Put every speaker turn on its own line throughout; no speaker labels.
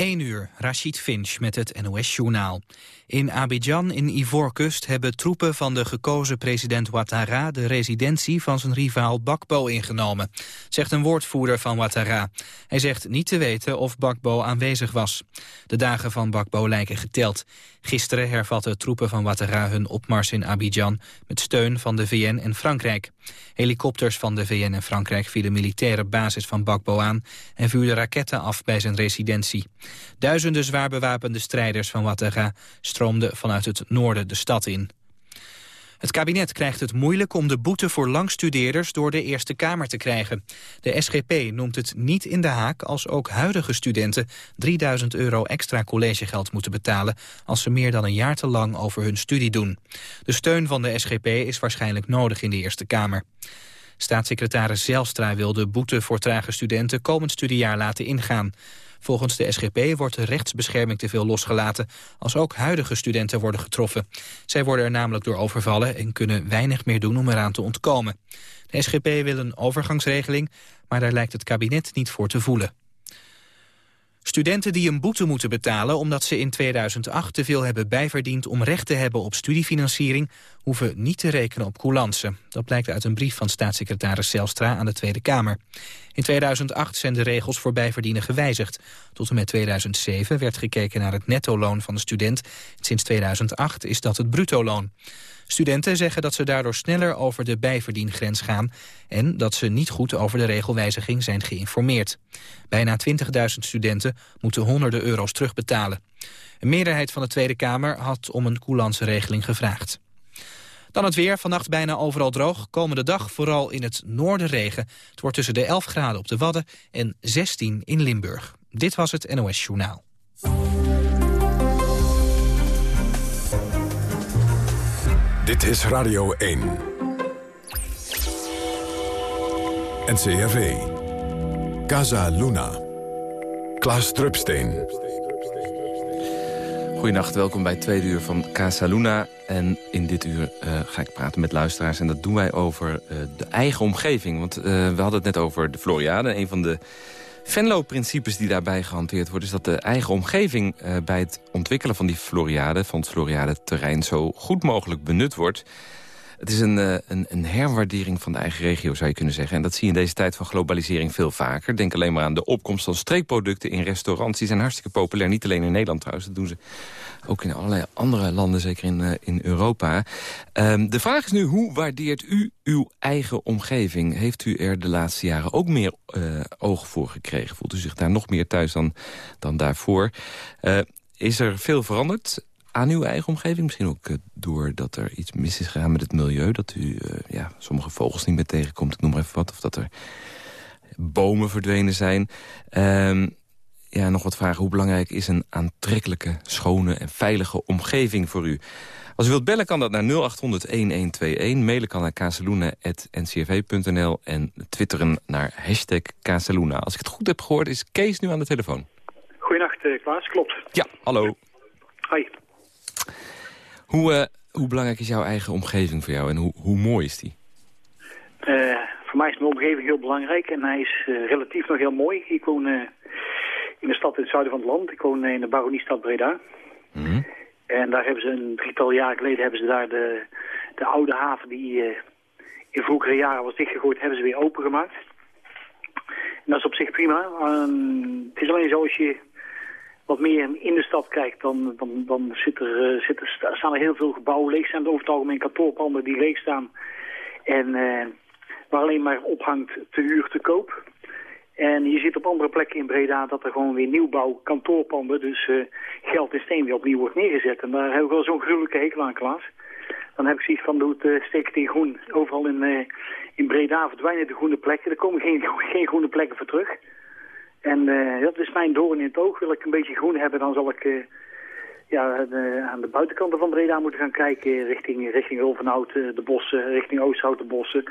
1 uur, Rashid Finch met het NOS-journaal. In Abidjan in Ivoorkust hebben troepen van de gekozen president Ouattara... de residentie van zijn rivaal Bakbo ingenomen, zegt een woordvoerder van Ouattara. Hij zegt niet te weten of Bakbo aanwezig was. De dagen van Bakbo lijken geteld. Gisteren hervatten troepen van Ouattara hun opmars in Abidjan... met steun van de VN en Frankrijk. Helikopters van de VN en Frankrijk vielen militaire basis van Bakbo aan... en vuurden raketten af bij zijn residentie. Duizenden zwaar bewapende strijders van Ouattara stroomden vanuit het noorden de stad in. Het kabinet krijgt het moeilijk om de boete voor langstudeerders door de Eerste Kamer te krijgen. De SGP noemt het niet in de haak als ook huidige studenten 3000 euro extra collegegeld moeten betalen als ze meer dan een jaar te lang over hun studie doen. De steun van de SGP is waarschijnlijk nodig in de Eerste Kamer. Staatssecretaris Zelstra wil de boete voor trage studenten komend studiejaar laten ingaan. Volgens de SGP wordt de rechtsbescherming te veel losgelaten... als ook huidige studenten worden getroffen. Zij worden er namelijk door overvallen... en kunnen weinig meer doen om eraan te ontkomen. De SGP wil een overgangsregeling, maar daar lijkt het kabinet niet voor te voelen. Studenten die een boete moeten betalen omdat ze in 2008 te veel hebben bijverdiend om recht te hebben op studiefinanciering, hoeven niet te rekenen op coulance. Dat blijkt uit een brief van staatssecretaris Zelstra aan de Tweede Kamer. In 2008 zijn de regels voor bijverdienen gewijzigd. Tot en met 2007 werd gekeken naar het netto-loon van de student. Sinds 2008 is dat het bruto-loon. Studenten zeggen dat ze daardoor sneller over de bijverdiengrens gaan... en dat ze niet goed over de regelwijziging zijn geïnformeerd. Bijna 20.000 studenten moeten honderden euro's terugbetalen. Een meerderheid van de Tweede Kamer had om een regeling gevraagd. Dan het weer, vannacht bijna overal droog. Komende dag vooral in het noorden regen. Het wordt tussen de 11 graden op de Wadden en 16 in Limburg. Dit was het NOS Journaal.
Dit is Radio 1. NCRV. Casa Luna. Klaas Drupsteen.
Goedenacht, welkom bij tweede uur van Casa Luna. En in dit uur uh, ga ik praten met luisteraars. En dat doen wij over uh, de eigen omgeving. Want uh, we hadden het net over de Floriade. Een van de Venlo-principes die daarbij gehanteerd worden... is dat de eigen omgeving bij het ontwikkelen van die Floriade... van het Floriade-terrein zo goed mogelijk benut wordt... Het is een, een, een, herwaardering van de eigen regio, zou je kunnen zeggen. En dat zie je in deze tijd van globalisering veel vaker. Denk alleen maar aan de opkomst van streekproducten in restaurants. Die zijn hartstikke populair, niet alleen in Nederland trouwens. Dat doen ze ook in allerlei andere landen, zeker in, uh, in Europa. Um, de vraag is nu, hoe waardeert u uw eigen omgeving? Heeft u er de laatste jaren ook meer uh, oog voor gekregen? Voelt u zich daar nog meer thuis dan, dan daarvoor? Uh, is er veel veranderd? aan uw eigen omgeving? Misschien ook doordat er iets mis is gegaan met het milieu. Dat u ja, sommige vogels niet meer tegenkomt, ik noem maar even wat. Of dat er bomen verdwenen zijn. Uh, ja, nog wat vragen. Hoe belangrijk is een aantrekkelijke, schone en veilige omgeving voor u? Als u wilt bellen kan dat naar 0800-1121. Mailen kan naar casaluna.ncrv.nl en twitteren naar hashtag Casaluna. Als ik het goed heb gehoord is Kees nu aan de telefoon.
Goedenacht, uh, Klaas. Klopt.
Ja, hallo.
Hoi.
Hoe, uh, hoe belangrijk is jouw eigen omgeving voor jou en hoe, hoe mooi is die?
Uh, voor mij is mijn omgeving heel belangrijk en hij is relatief nog heel mooi. Ik woon in de stad in het zuiden van het land. Ik woon in de baroniestad Breda. Mm En daar hebben ze een drietal jaar geleden hebben ze daar de, de oude haven die uh, in vroegere jaren was dichtgegooid, hebben ze weer opengemaakt. En dat is op zich prima. Um, het is alleen zo als je wat meer in de stad kijkt, dan, dan, dan zit er, uh, zit er, staan er heel veel gebouwen leeg. zijn over het algemeen kantoorpanden die leeg staan. En uh, waar alleen maar ophangt te huur te koop. En je ziet op andere plekken in Breda dat er gewoon weer nieuwbouw, kantoorpanden, dus uh, geld in steen weer opnieuw wordt neergezet. En daar heb ik wel zo'n gruwelijke hekel aan, Klaas. Dan heb ik zoiets van, doe het, uh, steek het in groen. Overal in, uh, in Breda verdwijnen de groene plekken. Er komen geen, geen groene plekken voor terug. En dat is mijn doorn in het oog. Wil ik een beetje groen hebben, dan zal ik ja, aan de buitenkanten van Breda moeten gaan kijken. Richting, richting Ulvenhout, de bossen, richting Oosthout, de bossen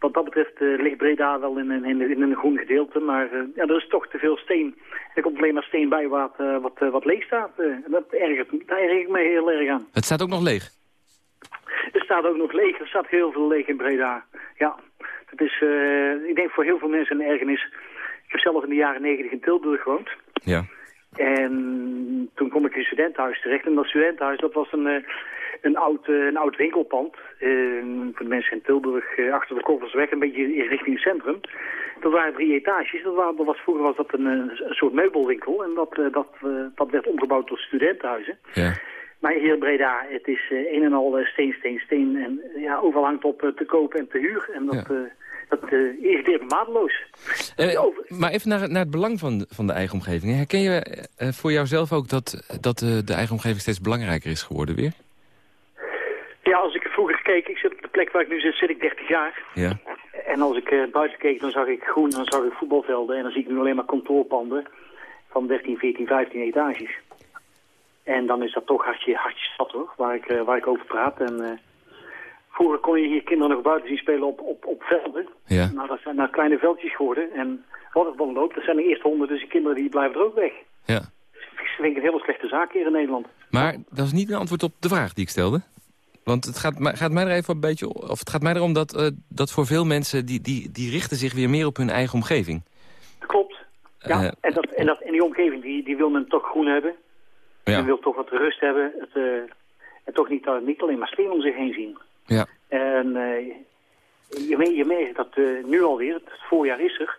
wat dat betreft uh, ligt Breda wel in, in, in, een groen gedeelte. Maar uh, ja, er is toch te veel steen. Er komt alleen maar steen bij wat, uh, wat, wat leeg staat. en dat ergert, daar erg ik me heel erg aan.
Het staat ook nog leeg?
Het staat ook nog leeg. Er staat heel veel leeg in Breda. Ja, dat is, ik denk voor heel veel mensen een ergernis. Ik heb zelf in de jaren negentig in Tilburg gewoond.
Ja.
En toen kom ik in een studentenhuis terecht. En dat studentenhuis, dat was een, eh, een, oud, eh, een oud winkelpand. voor de mensen in Tilburg, achter de Koffersweg, een beetje in richting het centrum. Dat waren drie etages. Dat, waren, dat was, vroeger was dat een, een soort meubelwinkel. En dat, dat, dat werd omgebouwd tot studentenhuizen. Ja. Maar hier in Breda, het is een en al steen, steen, steen. En ja, overal hangt op te kopen en te huur. En dat... Ja dat irriteert me maateloos.
Uh, maar even naar, naar het belang van, van de eigen omgeving. Herken je voor jouzelf ook dat, dat de eigen omgeving steeds belangrijker is geworden weer?
Ja, als ik vroeger keek, ik zit op de plek waar ik nu zit, zit ik 30 jaar. Ja. En als ik buiten keek, dan zag ik groen, dan zag ik voetbalvelden. En dan zie ik nu alleen maar kantoorpanden van 13, 14, 15 etages. En dan is dat toch hartje, hartje stad hoor, waar ik, waar ik over praat. En Vroeger kon je hier kinderen nog buiten zien spelen op, op, op velden. Ja. Nou, dat zijn nou kleine veldjes geworden. En wat het dan loopt, dat zijn de eerste honden, dus kinderen die blijven er ook weg. Ja. Dus ik vind het een hele slechte zaak hier in Nederland.
Maar dat is niet een antwoord op de vraag die ik stelde. Want het gaat, gaat mij er even een beetje... Of het gaat mij erom dat, uh, dat voor veel mensen... Die, die, die richten zich weer meer op hun eigen omgeving.
Klopt. Ja, uh, en, dat, en, dat, en die omgeving die, die wil men toch groen hebben. Ja. Men wil toch wat rust hebben. Het, uh, en toch niet, niet alleen maar steen om zich heen zien. Ja. En je, je merkt dat nu alweer, het voorjaar is er.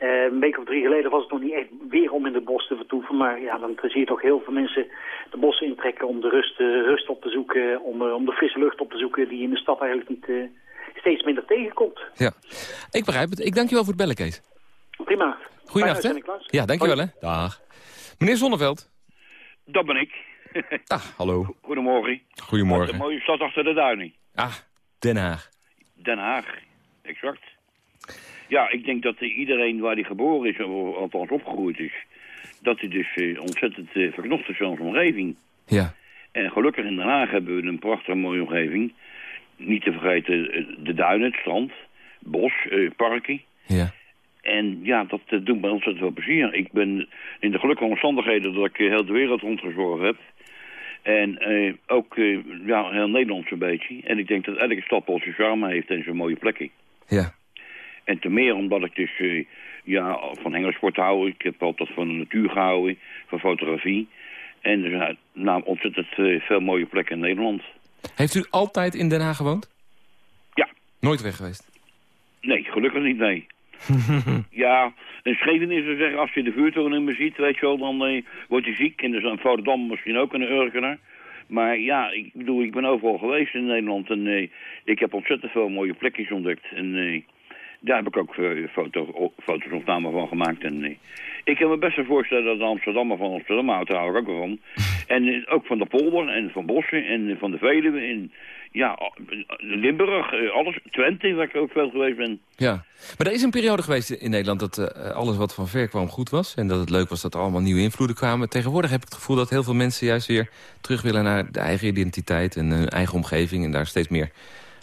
Uh, een week of drie geleden was het nog niet echt weer om in de bos te vertoeven. Maar ja, dan zie je toch heel veel mensen de bossen intrekken om de rust, rust op te zoeken. Om, om de frisse lucht op te zoeken die in de stad eigenlijk niet steeds minder tegenkomt.
Ja, ik begrijp het. Ik dank je wel voor het bellen, Kees.
Prima.
Goedenacht, hè? Ja, dank je wel, hè. Dag. Meneer Zonneveld.
Dat ben ik.
Dag, hallo.
Goedemorgen.
Goedemorgen.
Een mooie stad achter de duinen.
Ah, Den Haag.
Den Haag, exact. Ja, ik denk dat iedereen waar hij geboren is, of althans opgegroeid is... dat hij dus uh, ontzettend uh, verknocht is van zijn omgeving. Ja. En gelukkig in Den Haag hebben we een prachtige mooie omgeving. Niet te vergeten eh, de duinen, het strand, bos, uh, parken. Ja. En ja, dat doet me ontzettend veel plezier. Ik ben in de gelukkige omstandigheden dat ik heel de wereld rondgezorgd heb... En ook ja, heel Nederland zo'n beetje. En ik denk dat elke stad wel zijn charme heeft en zijn mooie plekken. Ja. En te meer omdat ik dus uh, ja, van hengelsport hou. Ik heb altijd van de natuur gehouden, van fotografie. En er zijn nou, ontzettend veel mooie plekken in Nederland.
Heeft u altijd in Den Haag gewoond?
Ja.
Nooit weg geweest?
Nee, gelukkig niet, nee. ja, in Scheven is er zeggen, als je de vuurtoren meer ziet, weet je wel, dan uh, word je ziek. En dus in Volendam misschien ook een Urkener. Maar ja, ik bedoel, ik ben overal geweest in Nederland en uh, ik heb ontzettend veel mooie plekjes ontdekt. En uh, daar heb ik ook foto, foto's of namen van gemaakt. En ik kan me best wel voorstellen dat de Amsterdammer van Amsterdam houdt, daar hou ik ook van. En ook van de polder en van Bossen en van de Veluwe en ja, Limburg, eh, alles. Twente, waar ik ook veel geweest ben.
Ja, maar er is een periode geweest in Nederland dat alles wat van ver kwam goed was. En dat het leuk was dat er allemaal nieuwe invloeden kwamen. Tegenwoordig heb ik het gevoel dat heel veel mensen juist weer terug willen naar de eigen identiteit en hun eigen omgeving. En daar steeds meer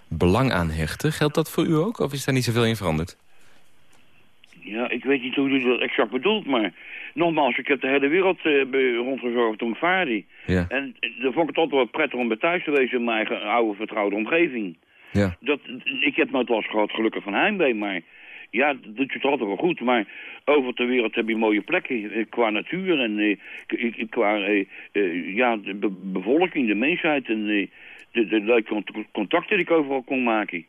belang aan hechten. Geldt dat voor u ook of is daar niet zoveel in veranderd?
Ja, ik weet niet hoe u dat exact bedoelt, maar nogmaals, ik heb de hele wereld uh, rondgezorgd toen ik vaarde. Ja. En uh, dan vond ik het altijd wel prettig om bij thuis te wezen in mijn eigen oude vertrouwde omgeving. Ja. Dat, ik heb nooit last gehad gelukkig van heimwee, maar ja, dat doet je toch altijd wel goed. Maar over de wereld heb je mooie plekken eh, qua natuur en qua ja, de bevolking, de mensheid en de, de leuke contacten die ik overal kon maken.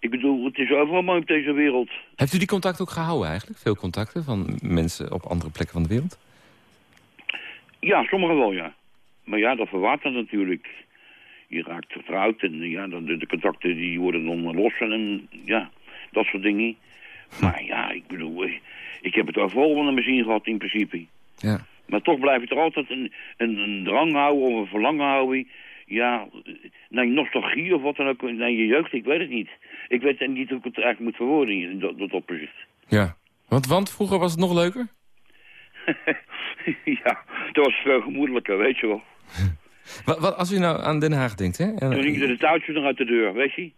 Ik bedoel, het is overal mooi op deze wereld.
Heeft u die contact ook gehouden eigenlijk? Veel contacten van mensen op andere plekken van de wereld?
Ja, sommigen wel, ja. Maar ja, dat verwatert natuurlijk. Je raakt vertrouwd en ja, de, de contacten die worden dan los en ja, dat soort dingen. Maar ja, ik bedoel, eh, ik heb het overal wel naar mijn gehad in principe. Ja. Maar toch blijf ik er altijd een, een, een drang houden of een verlangen houden ja, naar nostalgie of wat dan ook, naar je jeugd, ik weet het niet. Ik weet niet hoe ik het eigenlijk moet verwoorden in dat, dat opzicht.
Ja, want, want vroeger was het nog leuker?
ja, dat was veel gemoedelijker, weet je wel.
wat, wat, als u nou aan Den Haag denkt, hè?
Toen ging de touwtjes nog uit de deur, weet je?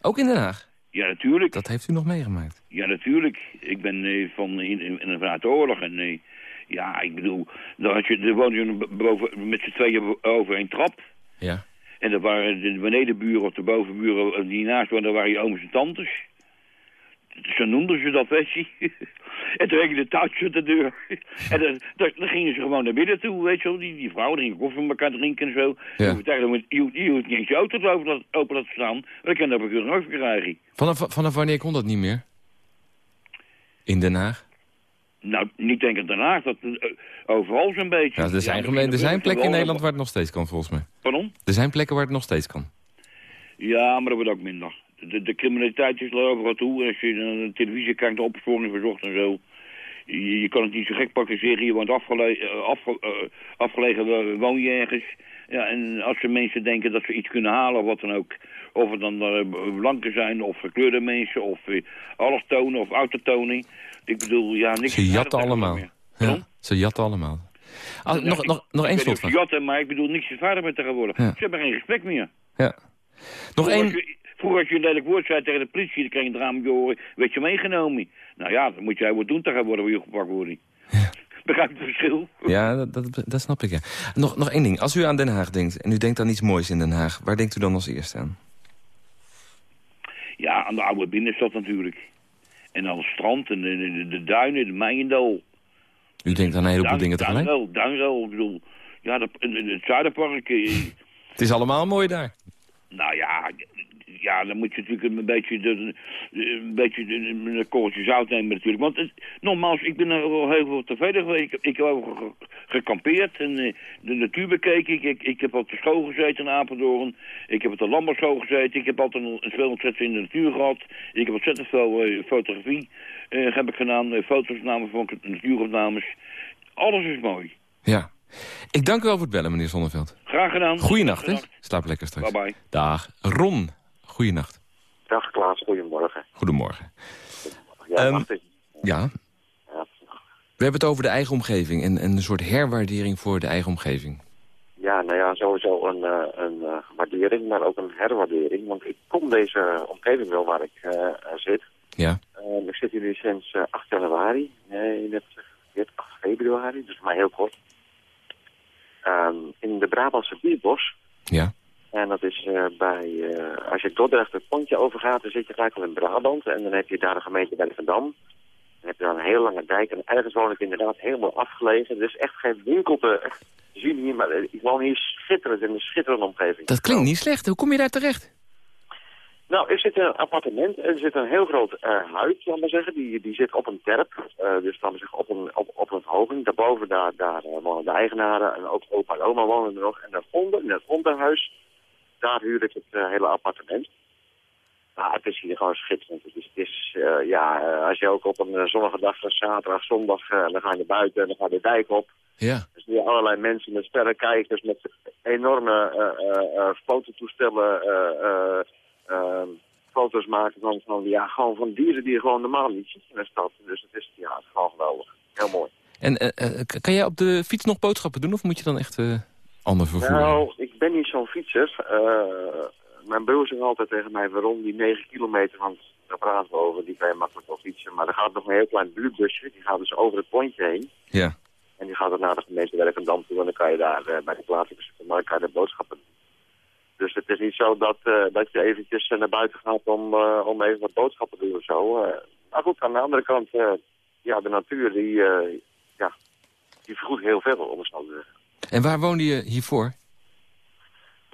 Ook in Den Haag?
Ja, natuurlijk.
Dat heeft u nog meegemaakt?
Ja, natuurlijk. Ik ben eh, van, in, in, in, vanuit de oorlog en... Eh, ja, ik bedoel, dan had je, woon je boven, met z'n tweeën over een trap. Ja. En dat waren de benedenburen of de bovenburen die naast waren, dat waren je ooms en tantes. Zo noemden ze dat, weet je. en toen ging de touwtje op de deur. en dan, dan, gingen ze gewoon naar binnen toe, weet je wel. Die, die vrouwen gingen koffie met elkaar drinken en zo. Ja. Je, hoeft niet eens je auto te open, open laten staan. Dan kan je een keer krijgen.
Vanaf, vanaf wanneer kon dat niet meer? In Den Haag?
Nou, niet denk ik Den Haag, dat uh, overal zo'n beetje.
Ja, er zijn, ja, er zijn plekken in Nederland waar het nog steeds kan, volgens mij.
Pardon?
Er zijn plekken waar het nog steeds kan.
Ja, maar dat wordt ook minder. De, de criminaliteit is er overal toe. Als je naar de televisie kijkt, de opsporing verzocht en zo. Je, je, kan het niet zo gek praktiseren. Je woont afgele afge uh, afgelegen, woon je ergens. Ja, en als er mensen denken dat ze iets kunnen halen, wat dan ook. Of het dan uh, blanken zijn, of gekleurde mensen, of uh, allochtonen, of autotonen. Ik bedoel, ja, niks...
Ze jatten allemaal. Ja, ze jatten allemaal. Nog, nog, nog één slot
van. jatten, maar ik bedoel niks vader met tegenwoordig. Ja. Ze hebben geen respect meer.
Ja. Nog één...
Vroeger als je een lelijk woord zei tegen de politie, dan kreeg je een drama horen, werd je meegenomen. Nou ja, dan moet jij wat doen tegenwoordig, waar je gepakt wordt. Ja. Begrijp je het verschil?
Ja, dat, dat, dat, snap ik, ja. Nog, nog één ding. Als u aan Den Haag denkt, en u denkt aan iets moois in Den Haag... waar denkt u dan als eerste aan?
Ja, aan de oude binnenstad natuurlijk. En aan het strand en de, de, duinen, de Meijendal.
U denkt aan een heleboel dingen tegelijk?
Duinrel, Duinrel, ik bedoel... Ja, de, het Zuiderpark... Eh,
het is allemaal mooi daar.
Nou ja, ja, dan moet je natuurlijk een beetje, de, een beetje een korreltje zout nemen natuurlijk. Want het, nogmaals, ik ben er al heel veel tevreden geweest. Ik, ik heb ook gekampeerd en eh, de natuur bekeken. Ik, ik, ik heb op de school gezeten in Apeldoorn. Ik heb op de landbouwschool gezeten. Ik heb altijd een veel ontzettend in de natuur gehad. Ik heb ontzettend veel uh, fotografie uh, heb ik gedaan. Uh, foto's namen van natuuropnames. Alles is mooi.
Ja. Ik dank u wel voor het bellen, meneer Zonneveld.
Graag gedaan.
Goeienacht, hè? Slaap lekker straks.
Bye bye.
Dag. Ron Goedenacht.
Dag Klaas, goedemorgen.
Goedemorgen.
Ja, um,
ja. We hebben het over de eigen omgeving en, en een soort herwaardering voor de eigen omgeving.
Ja, nou ja, sowieso een, uh, een uh, waardering, maar ook een herwaardering. Want ik kom deze omgeving wel waar ik uh, zit.
Ja.
ik zit hier nu sinds 8 januari. Nee, net 8 februari, dus maar heel kort. Um, in de Brabantse Bierbos.
Ja.
En dat is uh, bij, uh, als je Dordrecht het pontje overgaat, dan zit je gelijk al in Brabant. En dan heb je daar de gemeente Bergendam. Dan heb je dan een heel lange dijk. En ergens woon ik inderdaad helemaal afgelegen. Er is echt geen winkel te zien hier. Maar ik woon hier schitterend in een schitterende omgeving.
Dat klinkt niet slecht. Hoe kom je daar terecht?
Nou, ik zit in een appartement en er zit een heel groot uh, huis, laat maar zeggen. Die, die zit op een terp, uh, dus laat maar zeggen op een, op, op een hoging. Daarboven daar, daar wonen de eigenaren en ook opa en oma wonen er nog. En daaronder, in het onderhuis, daar huur ik het uh, hele appartement. Nou, het is hier gewoon schitterend. Het is, het is uh, ja, uh, als je ook op een zonnige dag, zaterdag, zondag, dan ga je naar buiten en dan ga je de dijk op.
Ja.
Dus allerlei mensen met sterrenkijkers, met enorme fototoestellen, ehm, foto's maken van, van, ja, gewoon van dieren die je gewoon normaal niet ziet in de stad. Dus het is, ja, het is gewoon geweldig. Heel mooi.
En kan jij op de fiets nog boodschappen doen of moet je dan echt ander vervoer?
Nou, ben niet zo'n fietser. Uh, mijn broer zegt altijd tegen mij, waarom die 9 kilometer, want daar praten we over, die kan je makkelijk wel fietsen. Maar er gaat nog een heel klein buurtbusje, die gaat dus over het pontje heen.
Ja.
En die gaat dan naar de gemeente Werkendam toe en dan kan je daar uh, bij de plaatselijke supermarkt kan je de boodschappen doen. Dus het is niet zo dat, uh, dat je eventjes naar buiten gaat om, om even wat boodschappen te doen of zo. maar goed, aan de andere kant, ja, de natuur die, ja, die vergoedt heel veel, om het zo te zeggen.
En waar woonde je hiervoor?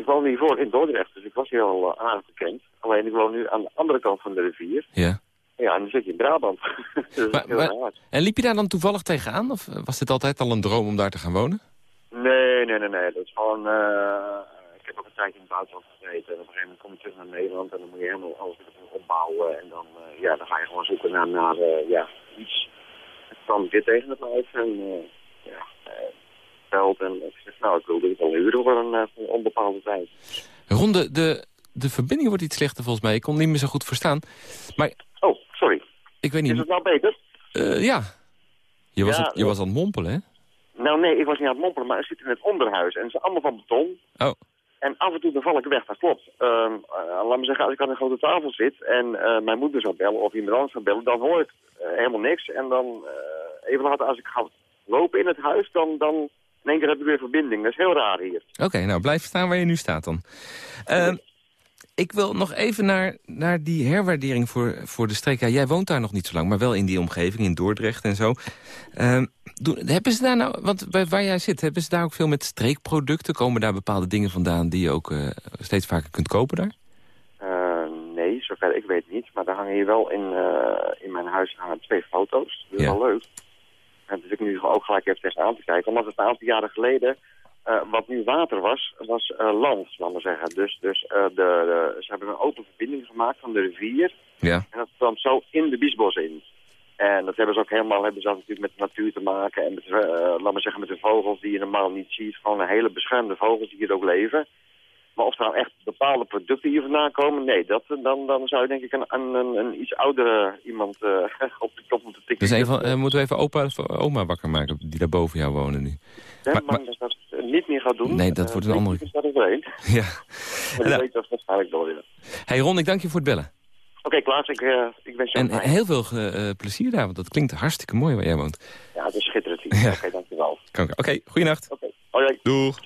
Ik woonde hiervoor in Dordrecht, dus ik was hier al uh, aardig bekend. Alleen ik woon nu aan de andere kant van de rivier.
Ja.
Ja, en dan zit je in Brabant.
maar, maar, en liep je daar dan toevallig tegenaan? Of was dit altijd al een droom om daar te gaan wonen?
Nee, nee, nee, nee. Dat is gewoon... Uh, ik heb ook een tijdje in het buitenland gezeten. En op een gegeven moment kom je terug naar Nederland. En dan moet je helemaal alles opbouwen. En dan, uh, ja, dan ga je gewoon zoeken naar, naar ja, iets. Dan dit tegen het lijf. En ja, en ik zeg, nou, ik wil dit wel huren voor een, uh, onbepaalde tijd.
Ronde, de, de verbinding wordt iets slechter volgens mij. Ik kon niet meer zo goed verstaan. Maar...
Oh, sorry.
Ik weet niet.
Is het nou beter?
Uh, ja. Je was, ja, je was aan het mompelen, hè?
Nou nee, ik was niet aan het mompelen, maar ik zit in het onderhuis. En ze zijn allemaal van beton.
Oh.
En af en toe dan val ik weg, dat klopt. Uh, uh, laat me zeggen, als ik aan een grote tafel zit en uh, mijn moeder zou bellen of iemand anders zou bellen, dan hoor ik helemaal niks. En dan even later, als ik ga lopen in het huis, dan, dan in één keer heb ik weer verbinding. Dat is heel raar hier.
Oké, okay, nou blijf staan waar je nu staat dan. Uh,
ik wil nog even naar, naar die herwaardering voor, voor de streek. Ja, jij woont daar nog niet zo lang, maar wel in die omgeving, in Dordrecht en zo. Uh, doen, hebben ze daar nou, want bij, waar jij zit, hebben ze daar ook veel met streekproducten? Komen daar bepaalde dingen vandaan die je ook uh, steeds vaker kunt kopen daar?
Uh, nee, zover ik weet niet. Maar daar hangen hier wel in, uh, in mijn huis hangen twee foto's. Dat is ja. wel leuk. En dus ik nu ook gelijk even tegenaan te kijken. Omdat het een aantal jaren geleden uh, wat nu water was, was uh, land, laten we zeggen. Dus, dus uh, de, de, ze hebben een open verbinding gemaakt van de rivier.
Ja.
En dat kwam zo in de biesbos in. En dat hebben ze ook helemaal, hebben ze natuurlijk met de natuur te maken. En met, laten we zeggen, met de vogels die je normaal niet ziet. Gewoon een hele beschermde vogels die hier ook leven. Maar of er nou echt bepaalde producten hier vandaan komen, nee, dat, dan, dan zou je denk ik een, een, een iets oudere iemand op de kop moeten tikken.
Dus even, moeten we even opa of oma wakker maken die daar boven jou wonen nu?
Ja, maar, maar, dat niet meer gaat doen.
Nee, dat uh, wordt een andere...
Dat overheen.
Ja.
Maar nou. weet dat waarschijnlijk door willen.
Hey Ron, ik dank je voor het bellen.
Oké, okay, Klaas, ik, uh, ik wens je
En heel veel plezier daar, want dat klinkt hartstikke mooi waar jij woont.
Ja, het is schitterend hier. Ja. Oké, okay, dankjewel.
Oké, okay, goeienacht.
Oké.
Doeg.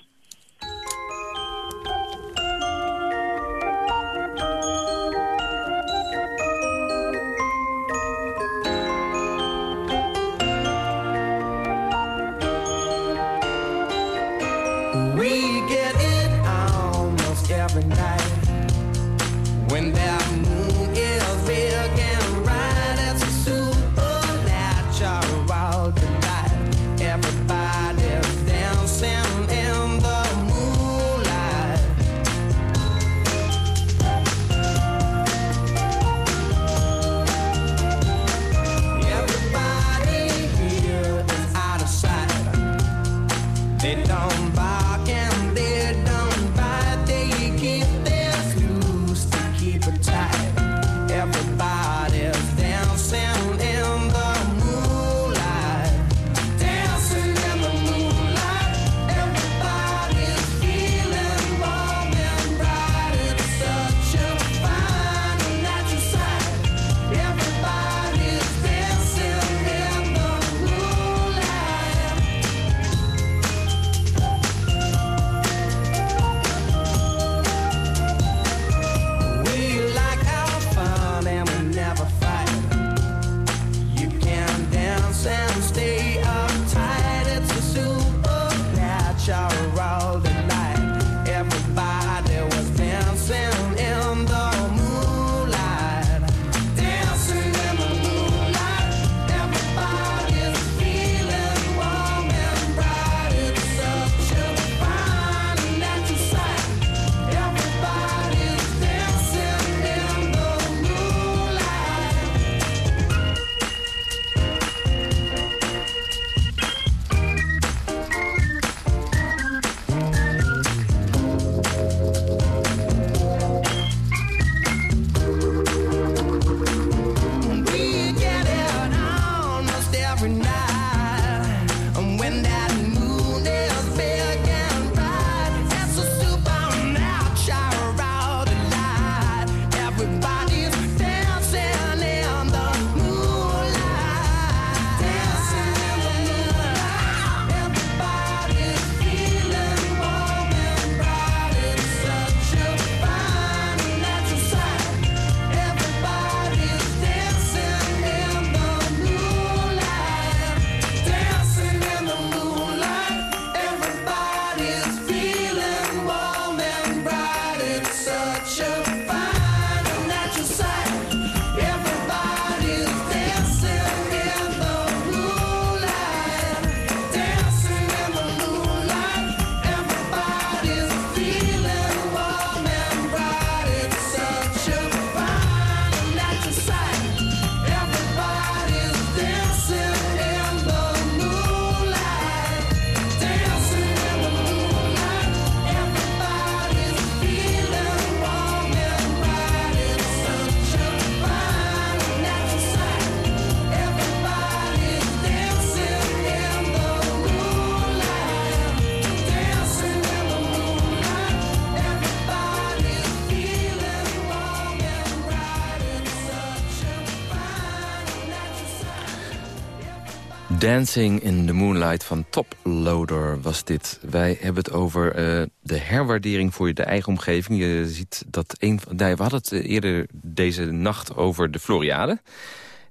Dancing in the Moonlight van Toploader was dit. Wij hebben het over uh, de herwaardering voor de eigen omgeving. Je ziet dat een van... We hadden het eerder deze nacht over de Floriade.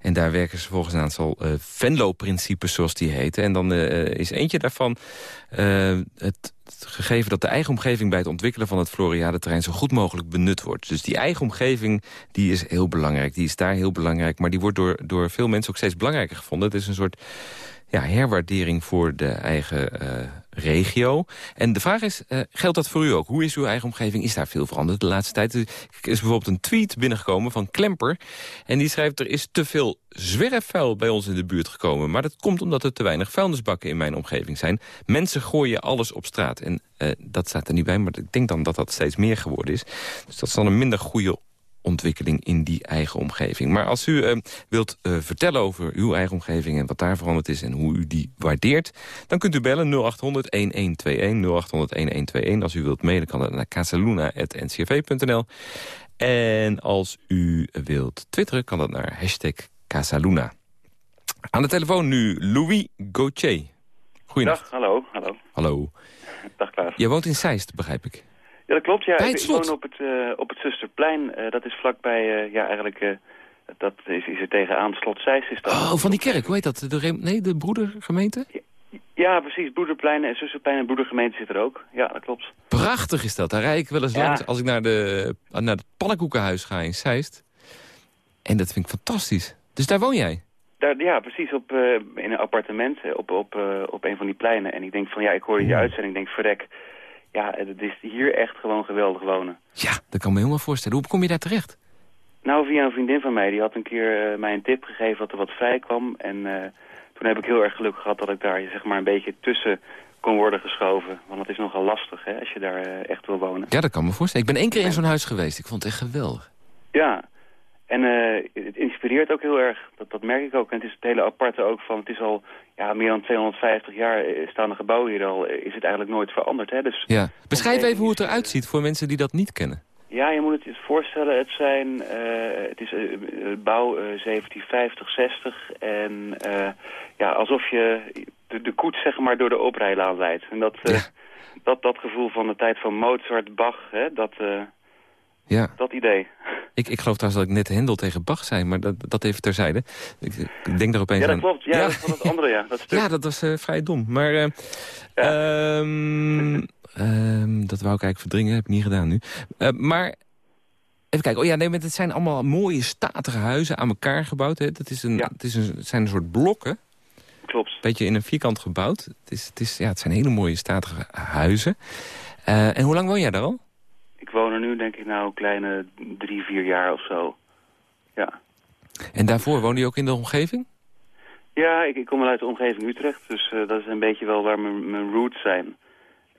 En daar werken ze volgens een aantal uh, Venlo-principes, zoals die heten. En dan uh, is eentje daarvan uh, het gegeven dat de eigen omgeving... bij het ontwikkelen van het Floriade-terrein zo goed mogelijk benut wordt. Dus die eigen omgeving die is heel belangrijk. Die is daar heel belangrijk, maar die wordt door, door veel mensen ook steeds belangrijker gevonden. Het is een soort ja, herwaardering voor de eigen regio. En de vraag is, uh, geldt dat voor u ook? Hoe is uw eigen omgeving? Is daar veel veranderd de laatste tijd? Er is bijvoorbeeld een tweet binnengekomen van Klemper. En die schrijft, er is te veel zwerfvuil bij ons in de buurt gekomen. Maar dat komt omdat er te weinig vuilnisbakken in mijn omgeving zijn. Mensen gooien alles op straat. En uh, dat staat er niet bij, maar ik denk dan dat dat steeds meer geworden is. Dus dat is dan een minder goede ontwikkeling in die eigen omgeving. Maar als u uh, wilt uh, vertellen over uw eigen omgeving en wat daar veranderd is en hoe u die waardeert, dan kunt u bellen 0800-1121, 0800-1121. Als u wilt mailen kan dat naar casaluna.ncrv.nl. En als u wilt twitteren kan dat naar hashtag Casaluna. Aan de telefoon nu Louis Gauthier.
Goedendag. hallo, hallo.
Hallo.
Dag Klaas.
Je woont in Zeist, begrijp ik.
Ja, dat klopt. Ja. Ik, woon op het, uh, op het Zusterplein. Uh, dat is vlakbij, uh, ja, eigenlijk, dat is, is er tegenaan Slot Zeist. Is dat
oh, van die kerk, hoe heet dat? De, nee, de broedergemeente?
Ja, ja, precies. Broederplein en Zusterplein en broedergemeente zit er ook. Ja, dat klopt.
Prachtig is dat. Daar rijd ik wel eens ja. langs als ik naar, de, naar het pannenkoekenhuis ga in Zeist. En dat vind ik fantastisch. Dus daar woon jij?
Daar, ja, precies. Op, in een appartement op, op, op een van die pleinen. En ik denk van, ja, ik hoorde die uitzending. Ik denk, verrek ja, het is hier echt gewoon geweldig wonen.
Ja, dat kan me helemaal voorstellen. Hoe kom je daar terecht?
Nou, via een vriendin van mij. Die had een keer uh, mij een tip gegeven dat er wat vrij kwam. En uh, toen heb ik heel erg geluk gehad dat ik daar zeg maar een beetje tussen kon worden geschoven. Want het is nogal lastig hè, als je daar uh, echt wil wonen.
Ja, dat kan me voorstellen. Ik ben één keer in zo'n huis geweest. Ik vond het echt geweldig.
Ja, en uh, het inspireert ook heel erg. Dat, dat merk ik ook. En het is het hele aparte ook van... Het is al ja, meer dan 250 jaar eh, staan de gebouwen hier al. Eh, is het eigenlijk nooit veranderd. Hè? Dus
ja. Beschrijf even hoe het eruit ziet voor mensen die dat niet kennen.
Ja, je moet het je voorstellen. Het, zijn, uh, het is uh, bouw uh, 1750, 60. En ja, alsof je de, de, koets zeg maar door de oprijlaan leidt. En dat, ja. dat, dat gevoel van de tijd van Mozart, Bach, hè, dat... Ja. Dat idee.
Ik, ik geloof trouwens dat ik net Hendel tegen Bach zei, maar dat, dat even terzijde. Ik, ik denk daar opeens
Ja, dat
aan...
klopt. Ja, ja. Dat van het andere, ja. Dat
ja, dat was uh, vrij dom. Maar uh, ja. um, um, dat wou ik eigenlijk verdringen, heb ik niet gedaan nu. Uh, maar even kijken. Oh ja, nee, het zijn allemaal mooie statige huizen aan elkaar gebouwd. Hè. Dat is een, ja. het, is een, het zijn een soort blokken.
Klopt.
Beetje in een vierkant gebouwd. Het, is, het, is, ja, het zijn hele mooie statige huizen. en hoe lang woon jij daar al?
Woon er nu denk ik nou een kleine drie, vier jaar of zo. Ja.
En daarvoor woonde je ook in de omgeving?
Ja, ik, ik kom wel uit de omgeving Utrecht. Dus uh, dat is een beetje wel waar mijn, mijn roots zijn.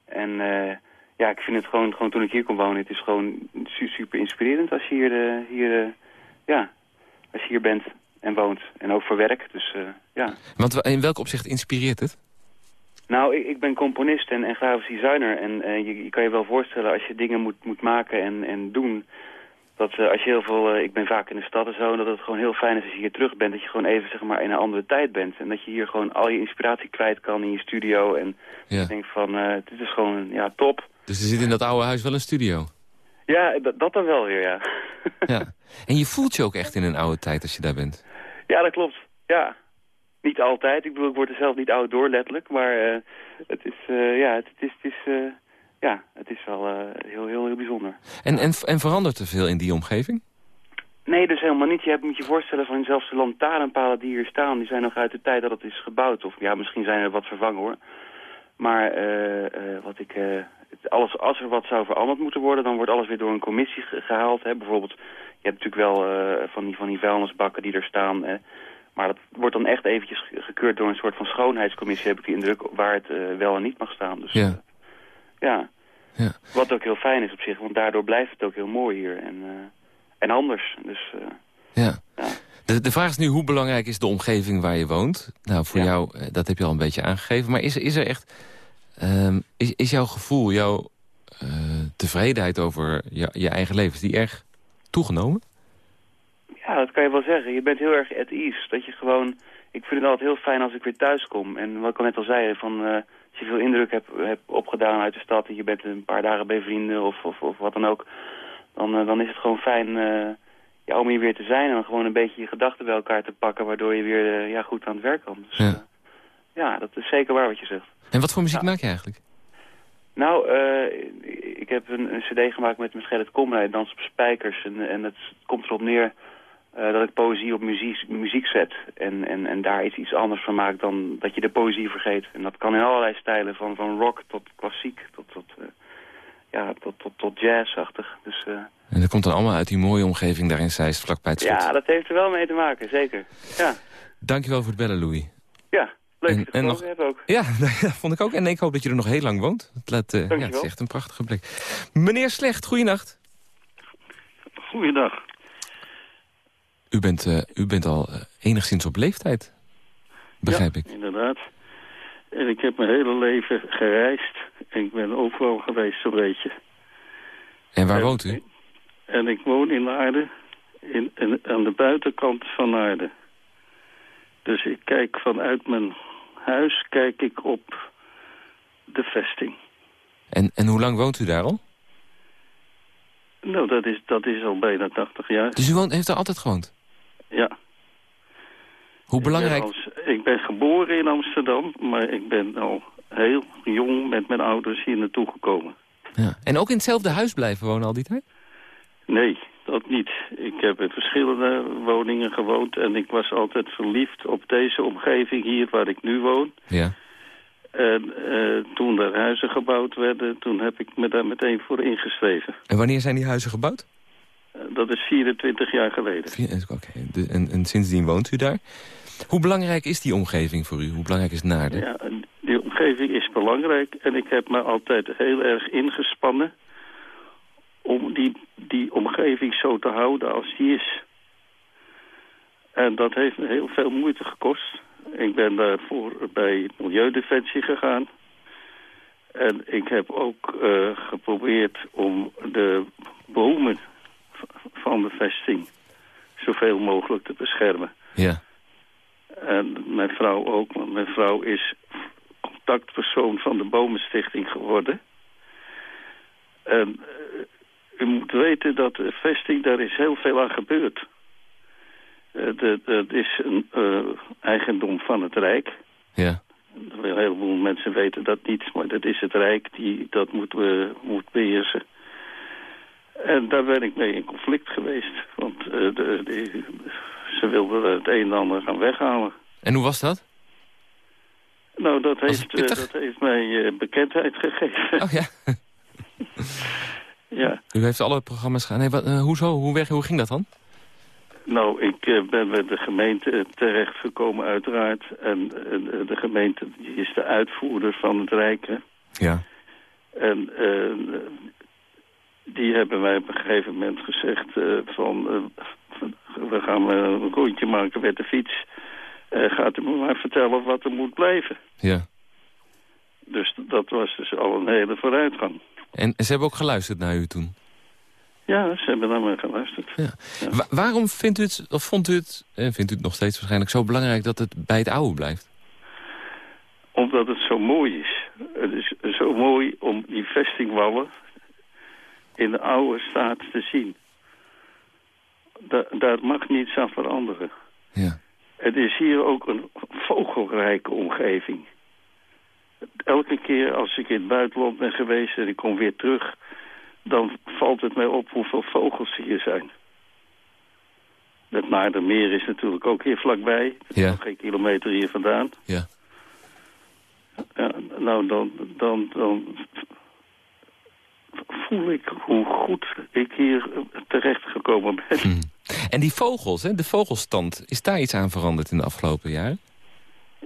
En uh, ja, ik vind het gewoon, gewoon toen ik hier kon wonen, het is gewoon super inspirerend als je hier, uh, hier ja, als je hier bent en woont. En ook voor werk, dus ja.
Want in welk opzicht inspireert het?
Nou, ik, ik ben componist en, en grafisch designer. En uh, je, je, kan je wel voorstellen als je dingen moet, moet maken en, en doen... dat uh, als je heel veel... Uh, ik ben vaak in de stad en zo... dat het gewoon heel fijn is als je hier terug bent... dat je gewoon even zeg maar, in een andere tijd bent. En dat je hier gewoon al je inspiratie kwijt kan in je studio. En ja. ik denk van, dit is gewoon ja, top.
Dus er zit in dat oude huis wel een studio?
Ja, dat dan wel weer, ja.
ja. En je voelt je ook echt in een oude tijd als je daar bent?
Ja, dat klopt. Ja, niet altijd. Ik bedoel, ik word er zelf niet oud door, letterlijk. Maar uh, het is, uh, ja, het, het, is, het is, uh, ja, het is wel heel, heel, heel bijzonder.
En, en, en verandert er veel in die omgeving?
Nee, dus helemaal niet. Je hebt, moet je voorstellen van zelfs de lantaarnpalen die hier staan... die zijn nog uit de tijd dat het is gebouwd. Of ja, misschien zijn er wat vervangen hoor. Maar wat ik, alles, als er wat zou veranderd moeten worden... dan wordt alles weer door een commissie gehaald. Hè. Bijvoorbeeld, je hebt natuurlijk wel van, die, van die vuilnisbakken die er staan... Maar dat wordt dan echt eventjes gekeurd door een soort van schoonheidscommissie, heb ik de indruk, waar het uh, wel en niet mag staan. Dus,
ja.
Uh, ja. ja. Wat ook heel fijn is op zich, want daardoor blijft het ook heel mooi hier. En, uh, en anders. Dus,
ja. ja. De, de vraag is nu, hoe belangrijk is de omgeving waar je woont? Nou, voor ja. jou, dat heb je al een beetje aangegeven. Maar is, is er echt... Um, is, is jouw gevoel, jouw tevredenheid over je, je eigen leven, is die erg toegenomen?
Kan je wel zeggen. Je bent heel erg at ease. Dat je gewoon... Ik vind het altijd heel fijn als ik weer thuis kom. En wat ik al net al zei, van, uh, als je veel indruk hebt, hebt opgedaan uit de stad... en je bent een paar dagen bij vrienden of, of, of wat dan ook... dan, uh, dan is het gewoon fijn uh, ja, om hier weer te zijn... en gewoon een beetje je gedachten bij elkaar te pakken... waardoor je weer ja, goed aan het werk kan. Dus, ja. ja, dat is zeker waar wat je zegt.
En wat voor muziek maak je eigenlijk?
Nou, ik heb een, een, cd gemaakt met, met Gerrit Komrij, Dans op Spijkers. En, en het komt erop neer uh, dat ik poëzie op muziek, muziek zet. En, en, en daar iets, iets anders van maak dan dat je de poëzie vergeet. En dat kan in allerlei stijlen, van, van rock tot klassiek, tot, tot, uh, ja, tot, tot, tot jazzachtig. Dus, uh...
En dat komt dan allemaal uit die mooie omgeving daar in Zeist, vlakbij het schot.
Ja, dat heeft er wel mee te maken, zeker. Ja.
Dankjewel voor het bellen, Louis.
Ja, leuk en, nog... ook.
Ja, dat vond ik ook. En ik hoop dat je er nog heel lang woont. Het, laat, ja, het is echt een prachtige plek. Meneer Slecht, goeienacht.
Goeiedag.
U bent, uh, u bent al uh, enigszins op leeftijd, begrijp
ja,
ik.
inderdaad. En ik heb mijn hele leven gereisd. En ik ben overal geweest, zo'n beetje.
En waar en, woont u?
En ik woon in Aarde, in, in, aan de buitenkant van Aarde. Dus ik kijk vanuit mijn huis kijk ik op de vesting.
En, en hoe lang woont u daar al?
Nou, dat is, dat is al bijna 80 jaar.
Dus u woont, heeft er altijd gewoond?
Ja.
Hoe belangrijk...
Ik ben, als, ik ben, geboren in Amsterdam, maar ik ben al heel jong met mijn ouders hier naartoe gekomen.
Ja. En ook in hetzelfde huis blijven wonen al die tijd?
Nee, dat niet. Ik heb in verschillende woningen gewoond en ik was altijd verliefd op deze omgeving hier waar ik nu woon.
Ja.
En uh, toen er huizen gebouwd werden, toen heb ik me daar meteen voor ingeschreven.
En wanneer zijn die huizen gebouwd?
Dat is 24 jaar geleden.
Oké, okay. en, en sindsdien woont u daar. Hoe belangrijk is die omgeving voor u? Hoe belangrijk is Naarden?
Ja, die omgeving is belangrijk. En ik heb me altijd heel erg ingespannen... om die, die omgeving zo te houden als die is. En dat heeft me heel veel moeite gekost. Ik ben daarvoor bij Milieudefensie gegaan. En ik heb ook uh, geprobeerd om de bomen van de vesting zoveel mogelijk te beschermen.
Ja.
En mijn vrouw ook, want mijn vrouw is contactpersoon van de Bomenstichting geworden. En uh, u moet weten dat de vesting, daar is heel veel aan gebeurd. Uh, dat is een uh, eigendom van het Rijk.
Ja.
Een heleboel mensen weten dat niet, maar dat is het Rijk die dat moet, moet beheersen. En daar ben ik mee in conflict geweest. Want uh, de, de, ze wilden het een en ander gaan weghalen.
En hoe was dat?
Nou, dat, heeft, uh, dat heeft mij uh, bekendheid gegeven.
Oh ja?
ja.
U heeft alle programma's gedaan. Nee, wat, hoezo? Hoe, weg, hoe ging dat dan?
Nou, ik ben bij de gemeente terechtgekomen uiteraard. En de gemeente is de uitvoerder van het Rijk. Hè?
Ja.
En die hebben mij op een gegeven moment gezegd uh, van... Uh, we gaan een rondje maken met de fiets. Gaat u me maar vertellen wat er moet blijven.
Ja.
Dus dat was dus al een hele vooruitgang.
En ze hebben ook geluisterd naar u toen?
Ja, ze hebben naar mij geluisterd.
Ja. ja. waarom vindt u het, of vond u het, en vindt u het nog steeds waarschijnlijk zo belangrijk dat het bij het oude blijft?
Omdat het zo mooi is. Het is zo mooi om die vestingwallen in de oude staat te zien. Da daar mag niets aan veranderen.
Ja.
Het is hier ook een vogelrijke omgeving. Elke keer als ik in het buitenland ben geweest en ik kom weer terug... dan valt het mij op hoeveel vogels hier zijn. Het Naardermeer is natuurlijk ook hier vlakbij.
Ja.
Geen kilometer hier vandaan.
Ja.
ja nou, dan, dan, dan voel ik hoe goed ik hier terecht gekomen ben. Hmm.
En die vogels, hè, de vogelstand, is daar iets aan veranderd in de afgelopen jaren?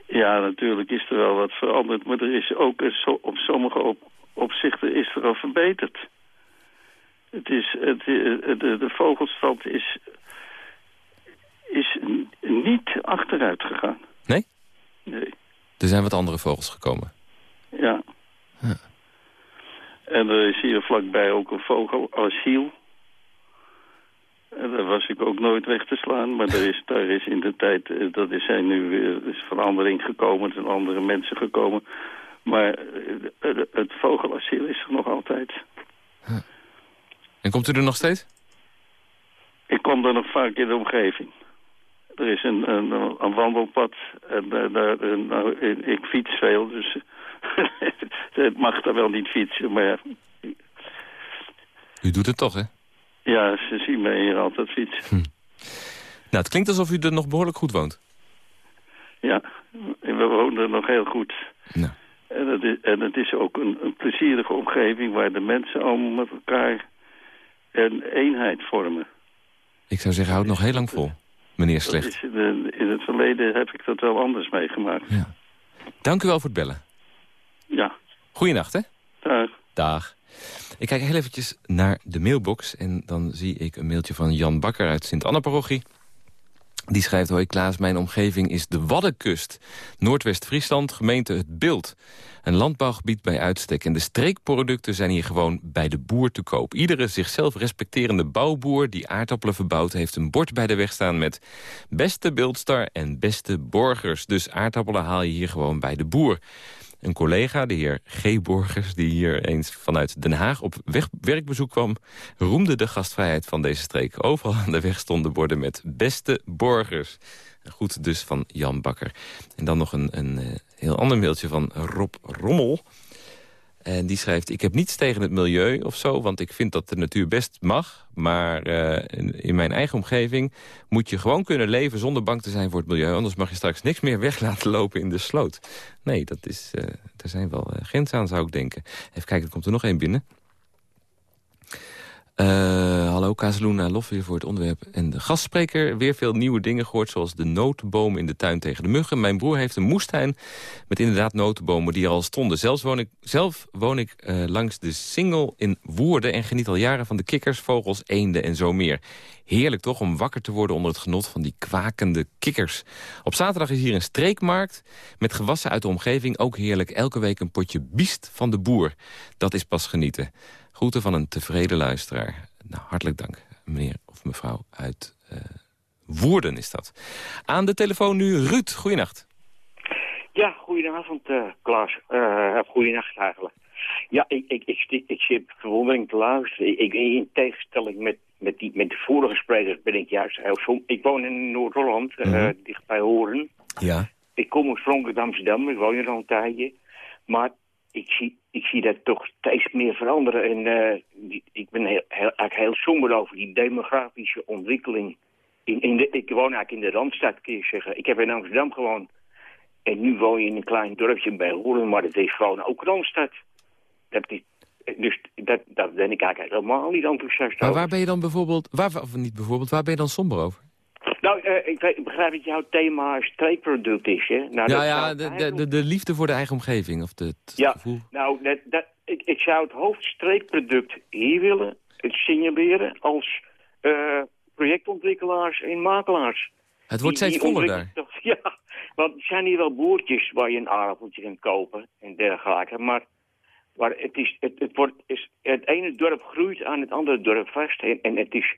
Ja, natuurlijk is er wel wat veranderd. Maar er is ook op sommige op, opzichten is er al verbeterd. Het is, het, de, de vogelstand is, is niet achteruit gegaan.
Nee?
Nee.
Er zijn wat andere vogels gekomen?
Ja. En er is hier vlakbij ook een vogelasiel. daar was ik ook nooit weg te slaan. Maar er is, daar is in de tijd, dat is zijn nu weer is verandering gekomen. Er zijn andere mensen gekomen. Maar het vogelasiel is er nog altijd.
En komt u er nog steeds?
Ik kom er nog vaak in de omgeving. Er is een, een, een wandelpad en daar, nou, ik fiets veel, dus mag daar wel niet fietsen, maar...
U doet het toch, hè?
Ja, ze zien mij hier altijd fietsen. Hm.
Nou, het klinkt alsof u er nog behoorlijk goed woont.
Ja, we wonen er nog heel goed. Nou. En, het is, en het is ook een, een plezierige omgeving waar de mensen allemaal met elkaar een eenheid vormen.
Ik zou zeggen, houd nog heel lang vol, meneer Slecht.
in, in, het verleden heb ik dat wel anders meegemaakt. Ja.
Dank u wel voor het bellen.
Ja.
Goeienacht, hè?
Dag.
Dag. Ik kijk heel eventjes naar de mailbox en dan zie ik een mailtje van Jan Bakker uit Sint-Anna-parochie. Die schrijft, hoi Klaas, mijn omgeving is de Waddenkust. Noordwest-Friesland, gemeente Het Beeld. Een landbouwgebied bij uitstek. En de streekproducten zijn hier gewoon bij de boer te koop. Iedere zichzelf respecterende bouwboer die aardappelen verbouwt... heeft een bord bij de weg staan met beste beeldstar en beste borgers. Dus aardappelen haal je hier gewoon bij de boer. Een collega, de heer G. Borgers, die hier eens vanuit Den Haag op werkbezoek kwam... roemde de gastvrijheid van deze streek. Overal aan de weg stonden borden met beste Borgers. Goed dus van Jan Bakker. En dan nog een, een uh, heel ander mailtje van Rob Rommel... En die schrijft, ik heb niets tegen het milieu of zo... want ik vind dat de natuur best mag. Maar uh, in, mijn eigen omgeving moet je gewoon kunnen leven... zonder bang te zijn voor het milieu. Anders mag je straks niks meer weg laten lopen in de sloot. Nee, dat is, er zijn wel uh, grenzen aan, zou ik denken. Even kijken, er komt er nog één binnen. Uh, hallo, Kazeluna, lof weer voor het onderwerp. En de gastspreker, weer veel nieuwe dingen gehoord... zoals de notenboom in de tuin tegen de muggen. Mijn broer heeft een moestuin met inderdaad notenbomen die er al stonden. Zelfs woon ik, zelf woon ik uh, langs de Singel in Woerden... en geniet al jaren van de kikkers, vogels, eenden en zo meer. Heerlijk toch om wakker te worden onder het genot van die kwakende kikkers. Op zaterdag is hier een streekmarkt met gewassen uit de omgeving. Ook heerlijk elke week een potje biest van de boer. Dat is pas genieten. Groeten van een tevreden luisteraar. Nou, hartelijk dank, meneer of mevrouw uit uh, Woerden is dat. Aan de telefoon nu Ruud. Goeienacht.
Ja, goedenavond uh, Klaas. Uh, goedenacht eigenlijk. Ja, ik, ik, ik, ik, zit verwondering te luisteren. Ik, in tegenstelling met, met, die, met de vorige sprekers ben ik juist heel som. Ik woon in Noord-Holland, mm -hmm. dicht bij Horen.
Ja.
Ik kom oorspronkelijk uit Amsterdam, ik woon hier al een tijdje. Maar ik zie, ik zie dat toch steeds meer veranderen. En uh, ik ben heel, heel, eigenlijk heel somber over die demografische ontwikkeling. In, in de, ik woon eigenlijk in de Randstad, kun je zeggen. Ik heb in Amsterdam gewoond. En nu woon je in een klein dorpje bij Hoorn, maar dat is gewoon ook Randstad. Dat is, dus dat, dat ben ik eigenlijk helemaal niet enthousiast over.
Maar waar ben je dan bijvoorbeeld, waar, of niet bijvoorbeeld, waar ben je dan somber over?
Nou, uh, ik, ik, begrijp dat jouw thema streekproduct is, hè? Nou,
ja, ja de, de, de, de, liefde voor de eigen omgeving, of de, het
ja,
gevoel.
nou, dat, dat, ik, ik zou het hoofdstreekproduct hier willen signaleren als uh, projectontwikkelaars en makelaars.
Het wordt steeds voller daar.
Ja, want er zijn hier wel boertjes waar je een aardappeltje kan kopen en dergelijke, maar... Maar het, is, het, het, wordt, is, het ene dorp groeit aan het andere dorp vast. En, en het is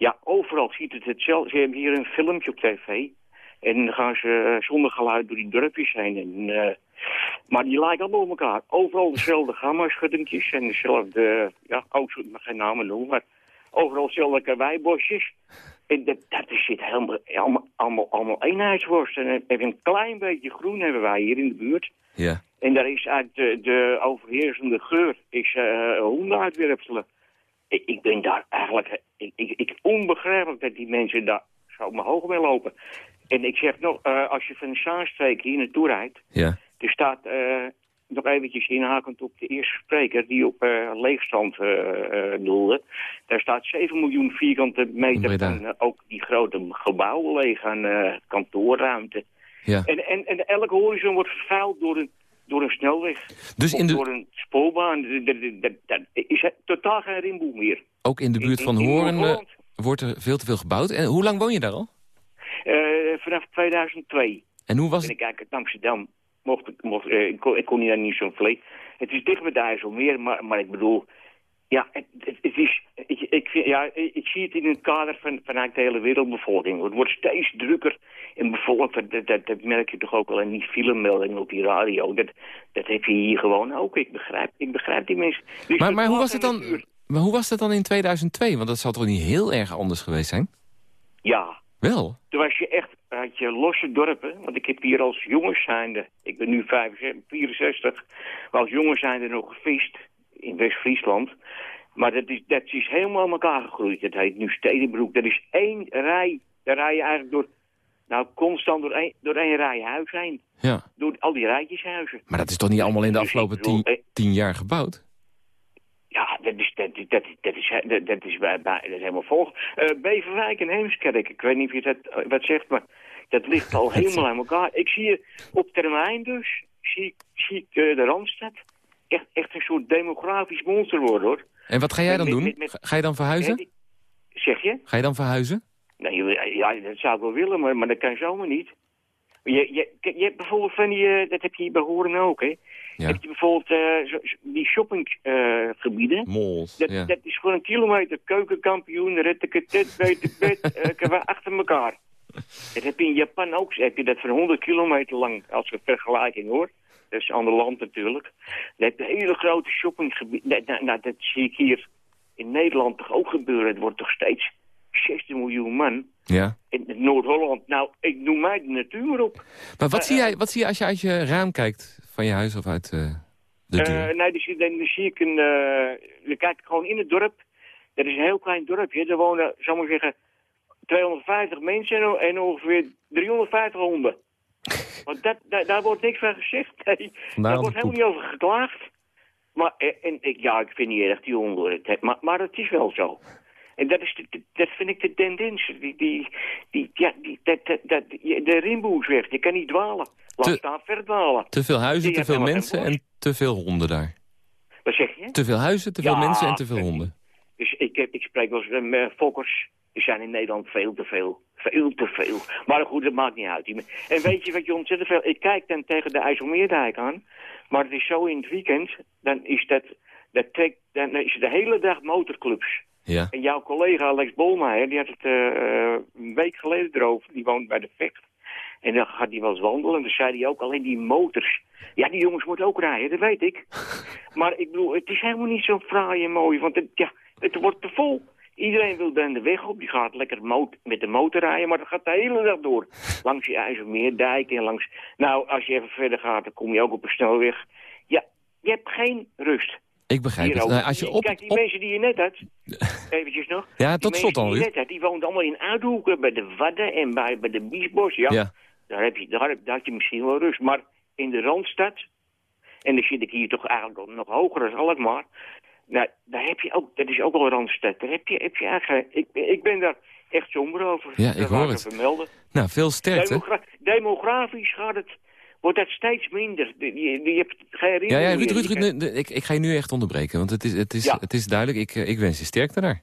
ja, overal ziet het hetzelfde. Ze hebben hier een filmpje op tv. En dan gaan ze uh, zonder geluid door die dorpjes heen. En, uh, maar die lijken allemaal op elkaar. Overal dezelfde gamma-schuddingjes en dezelfde... Ja, ook ik mag geen namen noemen, maar overal dezelfde karweibosjes. En dat, dat zit helemaal, allemaal, allemaal, allemaal eenheidsworst. En even een klein beetje groen hebben wij hier in de buurt.
Ja.
En daar is uit de, de overheersende geur is uh, hondenuitwerpselen ik, ik ben daar eigenlijk... Ik, ik, ik, onbegrijpelijk dat die mensen daar zo omhoog willen lopen. En ik zeg nog, uh, als je van de Zaanstreek hier naartoe rijdt...
Ja.
Er staat uh, nog eventjes inhakend op de eerste spreker... die op uh, leegstand doelde. Daar staat 7 miljoen vierkante meter van ook die grote gebouwen leeg aan kantoorruimte.
Ja.
En, en, en elke horizon wordt vervuild door een door een snelweg.
Dus in de...
door een spoorbaan. Dat is totaal geen rimboe meer.
Ook in de buurt van Hoorn eh, wordt er veel te veel gebouwd. En hoe lang woon je daar al?
Uh, vanaf 2002.
En hoe was
het? ik eigenlijk uit Amsterdam. Mocht, mocht, uh, ik, kon, ik kon hier niet zo'n vlees. Het is dicht bij de IJsselmeer, maar, maar ik bedoel... Ja, het, het, is, ik, ik, ja, ik zie het in het kader van, vanuit de hele wereldbevolking. Het wordt steeds drukker in bevolking. Dat, dat, dat, merk je toch ook wel in die filmmeldingen op die radio. Dat, dat heb je hier gewoon ook. Ik begrijp, ik begrijp die mensen.
Dus maar, maar hoe was het dan... Maar hoe was dat dan in 2002? Want dat zal toch niet heel erg anders geweest zijn?
Ja.
Wel?
Toen was je echt, had je losse dorpen. Want ik heb hier als jongens zijnde, ik ben nu 64, maar als jongens zijnde nog gevist in West-Friesland. Maar dat is, dat is helemaal aan elkaar gegroeid. Dat heet nu Stedenbroek. Dat is één rij. Daar rij je eigenlijk door, nou, constant door één, door één rij huis heen.
Ja.
Door al die rijtjeshuizen.
Maar dat is toch niet allemaal in de dus afgelopen tien, eh, tien jaar gebouwd?
Ja, dat is, dat, dat, dat is, dat, dat is, bij, bij, dat is helemaal volg. Uh, Beverwijk en Heemskerk, ik weet niet of je dat eh, wat zegt, maar dat ligt al helemaal aan elkaar. Ik zie je op termijn dus, zie, zie ik uh, de Randstad echt, echt een soort demografisch monster worden, hoor.
En wat ga jij dan doen? ga je dan verhuizen?
zeg je?
Ga je dan verhuizen?
Nee, ja, dat zou ik wel willen, maar, maar dat kan zomaar niet. Je, je, je hebt bijvoorbeeld van die, dat heb je hier bij Horen ook, hè? Ja. Heb je bijvoorbeeld uh, die shoppinggebieden. Uh,
Malls,
dat,
ja.
dat is gewoon een kilometer keukenkampioen, retteket, bed, uh, achter elkaar. Dat heb je in Japan ook, heb je dat van 100 kilometer lang, als we vergelijking hoor. Dat is ander land natuurlijk. Dat heb je hele grote shoppinggebieden. Nou, nou, dat zie ik hier in Nederland toch ook gebeuren. Het wordt toch steeds 16 miljoen man.
Ja.
In Noord-Holland. Nou, ik noem mij de natuur op.
Maar wat, zie, jij, wat zie je als je uit je raam kijkt van je huis of uit uh, de deur?
Uh, nee, dus, dan, dan zie ik een... Uh, je kijkt gewoon in het dorp. Dat is een heel klein dorpje. Er wonen, zou maar zeggen, 250 mensen en ongeveer 350 honden. Want dat, dat, daar wordt niks van gezegd. Nee, daar wordt helemaal niet over geklaagd. Maar en, ik, ja, ik vind niet erg die honden. Maar, maar het is wel zo. En dat, is de, dat vind ik de tendens. Die, die, die, ja, die, dat, dat, dat, de rimboe weg. Je kan niet dwalen. Laat staan verdwalen.
Te veel huizen, te veel mensen en te veel honden daar.
Wat zeg je?
Te veel huizen, te veel mensen en te veel honden.
Dus ik, heb, ik spreek wel eens met fokkers. Er zijn in Nederland veel te veel. Veel te veel. Maar goed, dat maakt niet uit. En weet je wat je ontzettend veel... Ik kijk dan tegen de IJsselmeerdijk aan. Maar het is zo in het weekend. Dan is dat... dat trekt, dan is de hele dag motorclubs.
Ja.
En jouw collega Alex Bolmeijer, die had het uh, een week geleden erover. Die woont bij de Vecht. En dan gaat hij wel eens wandelen. En dan zei hij ook alleen die motors. Ja, die jongens moeten ook rijden, dat weet ik. maar ik bedoel, het is helemaal niet zo fraai en mooi. Want het, ja, het wordt te vol. Iedereen wil dan de weg op. Die gaat lekker met de motor rijden. Maar dat gaat de hele dag door. Langs je IJsselmeerdijk en langs... Nou, als je even verder gaat, dan kom je ook op een snelweg. Ja, je hebt geen rust.
Ik begrijp het. Nou, als je op,
Kijk, die mensen die je net had, eventjes nog.
Ja, tot slot
al.
Die,
had, die woonden allemaal in Uithoeken, bij de Wadden en bij, bij de Biesbos. Ja,
ja.
Daar, heb je, daar, daar had je misschien wel rust. Maar in de Randstad, en dan zit ik hier toch eigenlijk nog hoger als Alkmaar. Nou, daar heb je ook, dat is ook wel Randstad. Daar heb je, heb je eigenlijk, ik, ik ben daar echt somber over.
Ja, ik hoor het.
Vermelden.
Nou, veel sterkte.
Demogra demografisch gaat het wordt dat steeds minder. Je, je hebt geen
ja, ja, Ruud, Ruud, Ruud, ik, ik ga je nu echt onderbreken, want het is, het is, het is duidelijk. Ik, ik wens je sterkte daar.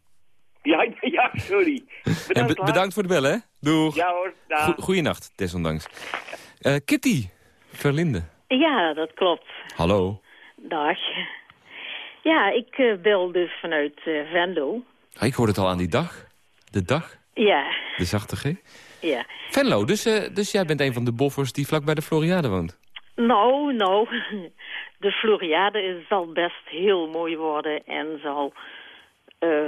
Ja, ja sorry.
Bedankt, en be bedankt voor de bellen, hè? Doeg.
Ja hoor, dag.
Goeienacht, desondanks. Uh, Kitty, Verlinde.
Ja, dat klopt.
Hallo.
Dag. Ja, ik uh, bel dus vanuit uh, Venlo.
Ah, ik hoorde het al aan die dag. De dag.
Ja.
De zachte G.
Ja.
Venlo, dus, uh, dus jij bent een van de boffers die vlak bij de Floriade woont?
Nou, nou. De Floriade zal best heel mooi worden en zal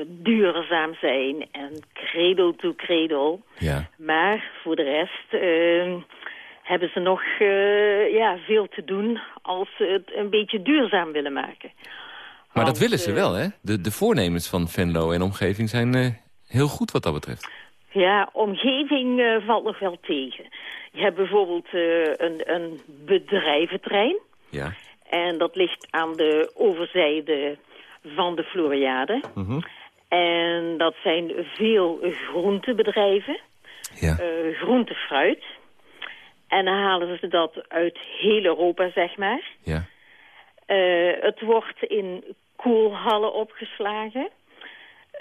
duurzaam zijn en cradle to cradle.
Ja.
Maar voor de rest uh, hebben ze nog ja, veel te doen als ze het een beetje duurzaam willen maken.
Maar Want, dat willen ze wel, hè? De, de voornemens van Venlo en omgeving zijn heel goed wat dat betreft.
Ja, omgeving uh, valt nog wel tegen. Je hebt bijvoorbeeld uh, een, een bedrijventrein.
Ja.
En dat ligt aan de overzijde van de Floriade.
Mm -hmm.
En dat zijn veel groentebedrijven.
Ja.
Uh, groentefruit. En dan halen ze dat uit heel Europa, zeg maar.
Ja.
Het wordt in koelhallen opgeslagen.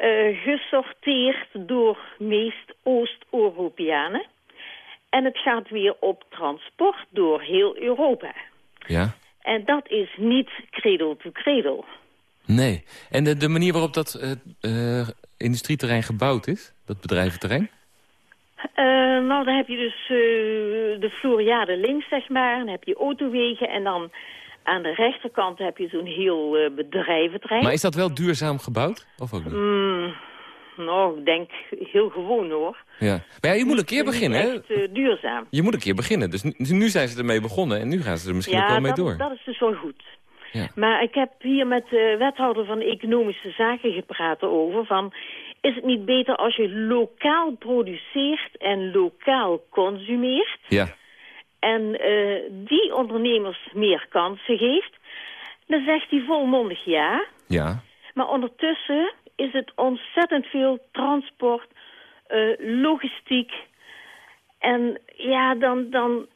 Uh, gesorteerd door meest Oost-Europeanen. En het gaat weer op transport door heel Europa.
Ja.
En dat is niet cradle to cradle.
Nee. En de, de manier waarop dat uh, industrieterrein gebouwd is, dat bedrijventerrein?
nou, dan heb je dus de Floriade links, zeg maar. Dan heb je autowegen en dan aan de rechterkant heb je zo'n heel bedrijventerrein.
Maar is dat wel duurzaam gebouwd? Of ook niet?
Mm, nou, ik denk heel gewoon hoor.
Ja. Maar ja, je moet een keer beginnen, hè?
Echt, uh, duurzaam.
Je moet een keer beginnen. Dus nu, zijn ze ermee begonnen en nu gaan ze er misschien ook wel mee door.
Ja, dat is dus wel goed. Ja. Maar ik heb hier met de wethouder van Economische Zaken gepraat over... van is het niet beter als je lokaal produceert en lokaal consumeert...
Ja.
En uh, die ondernemers meer kansen geeft... dan zegt hij volmondig ja.
Ja.
Maar ondertussen is het ontzettend veel transport, uh, logistiek. En ja, dan, dan,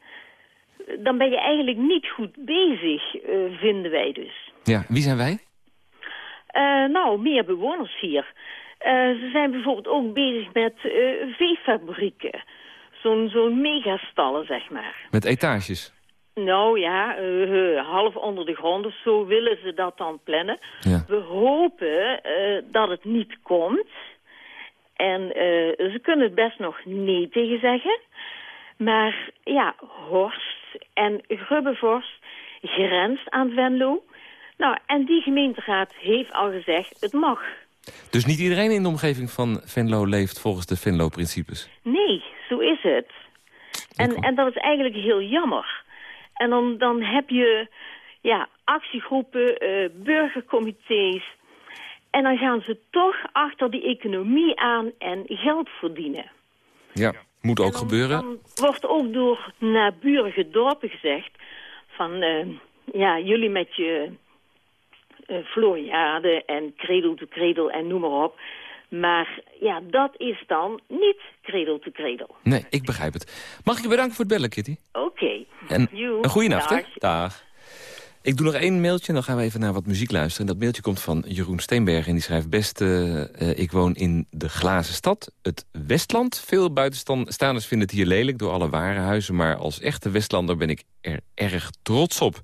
dan ben je eigenlijk niet goed bezig, uh, vinden wij dus.
Ja, wie zijn wij?
Uh, nou, meer bewoners hier. ze zijn bijvoorbeeld ook bezig met veefabrieken. Zo'n zo'n megastallen, zeg maar.
Met etages?
Nou ja, uh, half onder de grond of zo willen ze dat dan plannen.
Ja.
We hopen uh, dat het niet komt. En uh, ze kunnen het best nog nee tegen zeggen. Maar ja, Horst en Grubbevorst grenst aan Venlo. Nou, en die gemeenteraad heeft al gezegd, het mag.
Dus niet iedereen in de omgeving van Venlo leeft volgens de Venlo-principes?
Nee, zo is het. En, en dat is eigenlijk heel jammer. En dan, dan heb je ja, actiegroepen, uh, burgercomité's. En dan gaan ze toch achter die economie aan en geld verdienen.
Ja, moet ook gebeuren.
Dan wordt ook door naburige dorpen gezegd... van uh, ja, jullie met je Floriade en Cradle to Cradle en noem maar op... Maar ja, dat is dan niet cradle to cradle.
Nee, ik begrijp het. Mag ik je bedanken voor het bellen, Kitty?
Oké. Okay.
En een goede nacht, hè? Dag. Ik doe nog één mailtje en dan gaan we even naar wat muziek luisteren. En dat mailtje komt van Jeroen Steenberg en die schrijft... Beste, uh, ik woon in de glazen stad, het Westland. Veel buitenstaanders vinden het hier lelijk door alle warenhuizen... maar als echte Westlander ben ik er erg trots op.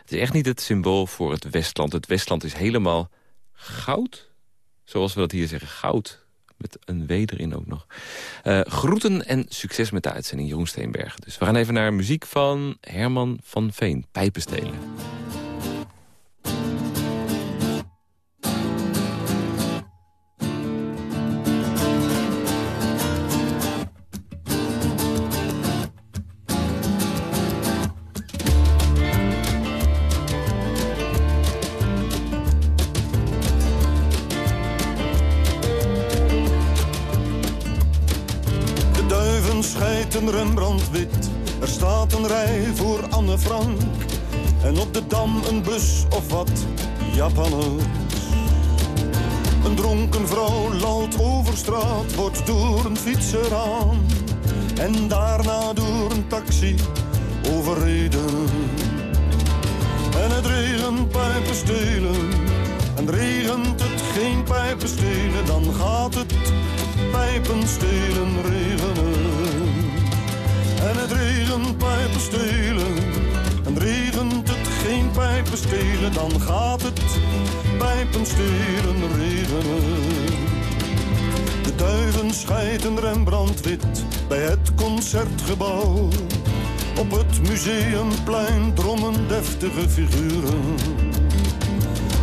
Het is echt niet het symbool voor het Westland. Het Westland is helemaal goud, Zoals we dat hier zeggen, goud. Met een W erin ook nog. Uh, groeten en succes met de uitzending, Jeroen Steenberg. Dus we gaan even naar muziek van Herman van Veen, Pijpenstelen.
Een rij voor Anne Frank. En op de dam een bus of wat Japanners. Een dronken vrouw lalt over straat, wordt door een fietser aan. En daarna door een taxi overreden. En het regent pijpen stelen. En regent het geen pijpen stelen, dan gaat het pijpen stelen regenen. Pijpen stelen, dan gaat het pijpen stelen regenen. De duiven scheiden Rembrandt wit bij het concertgebouw. Op het museumplein drommen deftige figuren.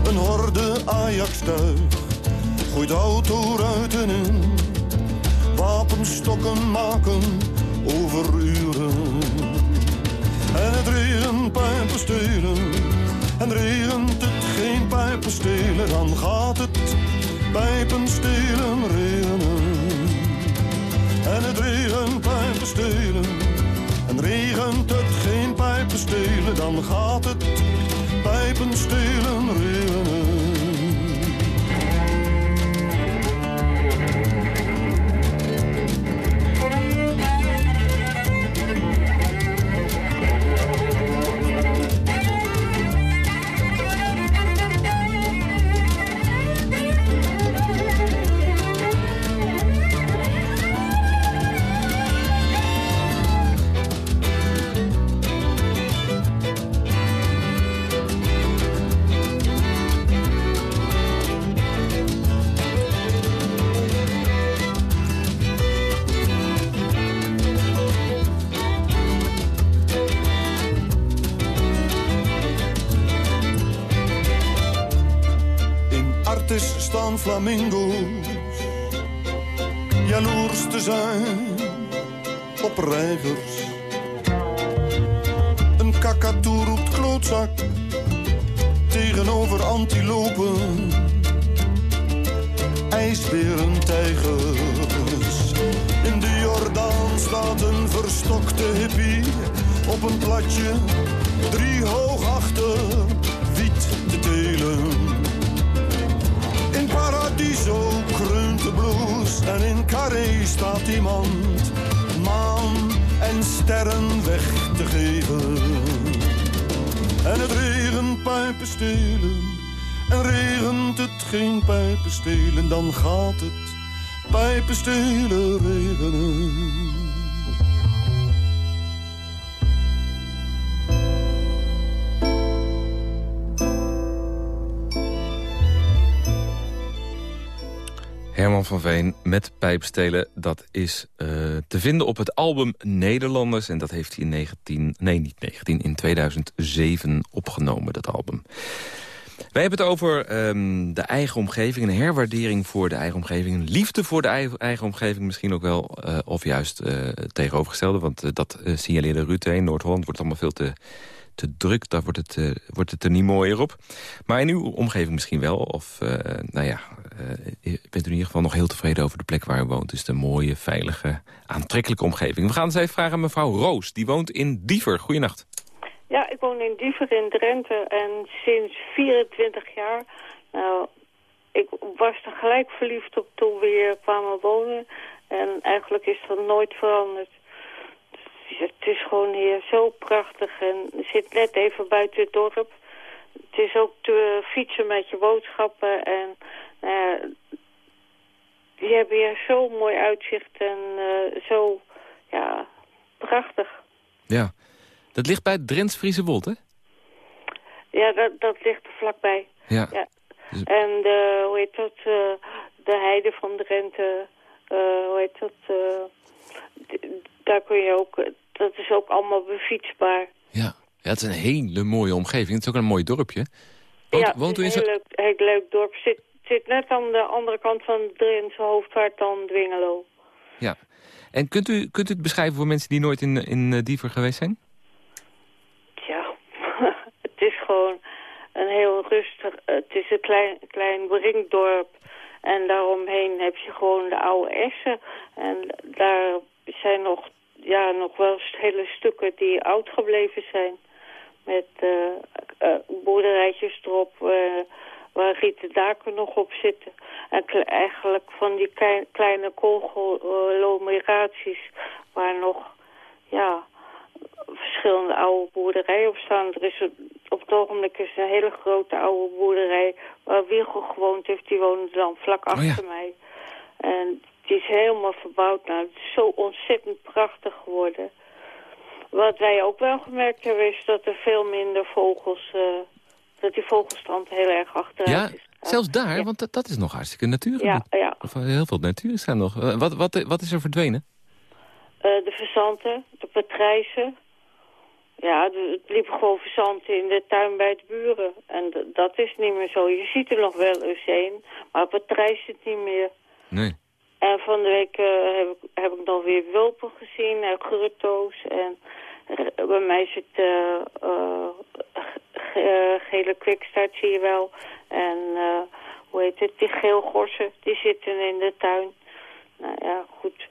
Een horde Ajax-tuig gooit autoruiten in. Wapenstokken maken over uren. En het regent pijpen stelen. En regent het geen pijpen stelen, dan gaat het pijpen stelen regenen. En het regent pijpen stelen. En regent het geen pijpen stelen, dan gaat het pijpen stelen regenen. Flamingo's jaloers te zijn op reigers. Een kakatoe roept klootzak tegenover antilopen. Ijsberen, tijgers. In de Jordaan staat een verstokte hippie op een platje. Drie hoog wiet te In Paradiso kreunt de en in Carré staat iemand maan en sterren weg te geven. En het regent pijpen stelen en regent het geen pijpen stelen, dan gaat het pijpen stelen regenen.
Herman van Veen met pijpstelen. Dat is uh, te vinden op het album Nederlanders. En dat heeft hij in 19... Nee, niet 19. In 2007 opgenomen, dat album. Wij hebben het over um, de eigen omgeving. Een herwaardering voor de eigen omgeving. Een liefde voor de eigen, omgeving misschien ook wel. Uh, of juist uh, tegenovergestelde. Want dat signaleerde Rutte in Noord-Holland. wordt allemaal veel te te druk, daar wordt het, wordt het er niet mooier op. Maar in uw omgeving misschien wel. Of, nou ja, uh, bent u in ieder geval nog heel tevreden over de plek waar u woont. Dus de mooie, veilige, aantrekkelijke omgeving. We gaan eens even vragen aan mevrouw Roos. Die woont in Diever. Goeienacht.
Ja, ik woon in Diever in Drenthe. En sinds 24 jaar... Nou, ik was er gelijk verliefd op toen we hier kwamen wonen. En eigenlijk is dat nooit veranderd het is gewoon hier zo prachtig en zit net even buiten het dorp. Het is ook te fietsen met je boodschappen en uh, die hebben hier zo mooi uitzicht en uh, zo, ja, prachtig.
Ja, dat ligt bij het Drents Friese Wold, hè?
Ja, dat, dat ligt er vlakbij.
Ja.
ja. Dus- en de, hoe heet dat, uh, de heide van Drenthe, hoe heet dat, daar kun je ook, dat is ook allemaal befietsbaar.
Ja. ja, het is een hele mooie omgeving. Het is ook een mooi dorpje.
Woont, ja, woont u in een heel leuk, heel leuk dorp. Zit, zit net aan de andere kant van de Drentse hoofdvaart dan Dwingelo.
Ja. En kunt u, kunt u het beschrijven voor mensen die nooit in, in uh, Diever geweest zijn?
Ja, het is gewoon een heel rustig... Het is een klein, klein brinkdorp. En daaromheen heb je gewoon de oude essen. En daar zijn nog, ja, nog wel hele stukken die oud gebleven zijn. Met uh, uh, boerderijtjes erop uh, waar rieten daken nog op zitten. En eigenlijk van die klein, kleine conglomeraties waar nog ja, verschillende oude boerderijen op staan. Er is op het ogenblik is een hele grote oude boerderij waar Wiegel gewoond heeft. Die woonde dan vlak
Oh
achter mij. En die is helemaal verbouwd. Nou, het is zo ontzettend prachtig geworden. Wat wij ook wel gemerkt hebben is dat er veel minder vogels... Uh, dat die vogelstand heel erg achteruit
ja,
is.
Zelfs daar, want dat, dat is nog hartstikke natuur.
Ja, ja.
Of, uh, heel veel natuur zijn nog. Uh, wat, wat, wat is er verdwenen?
de verzanten, de patrijzen. Ja, het liep gewoon verzanten in de tuin bij de buren. En dat is niet meer zo. Je ziet er nog wel eens een, maar patrijs zit niet meer.
Nee.
En van de week uh, heb, ik, heb ik nog weer wulpen gezien, uh, grutto's. En bij mij zit gele kwikstaart, zie je wel. En hoe heet het, die geelgorsen, die zitten in de tuin. Nou ja, goed.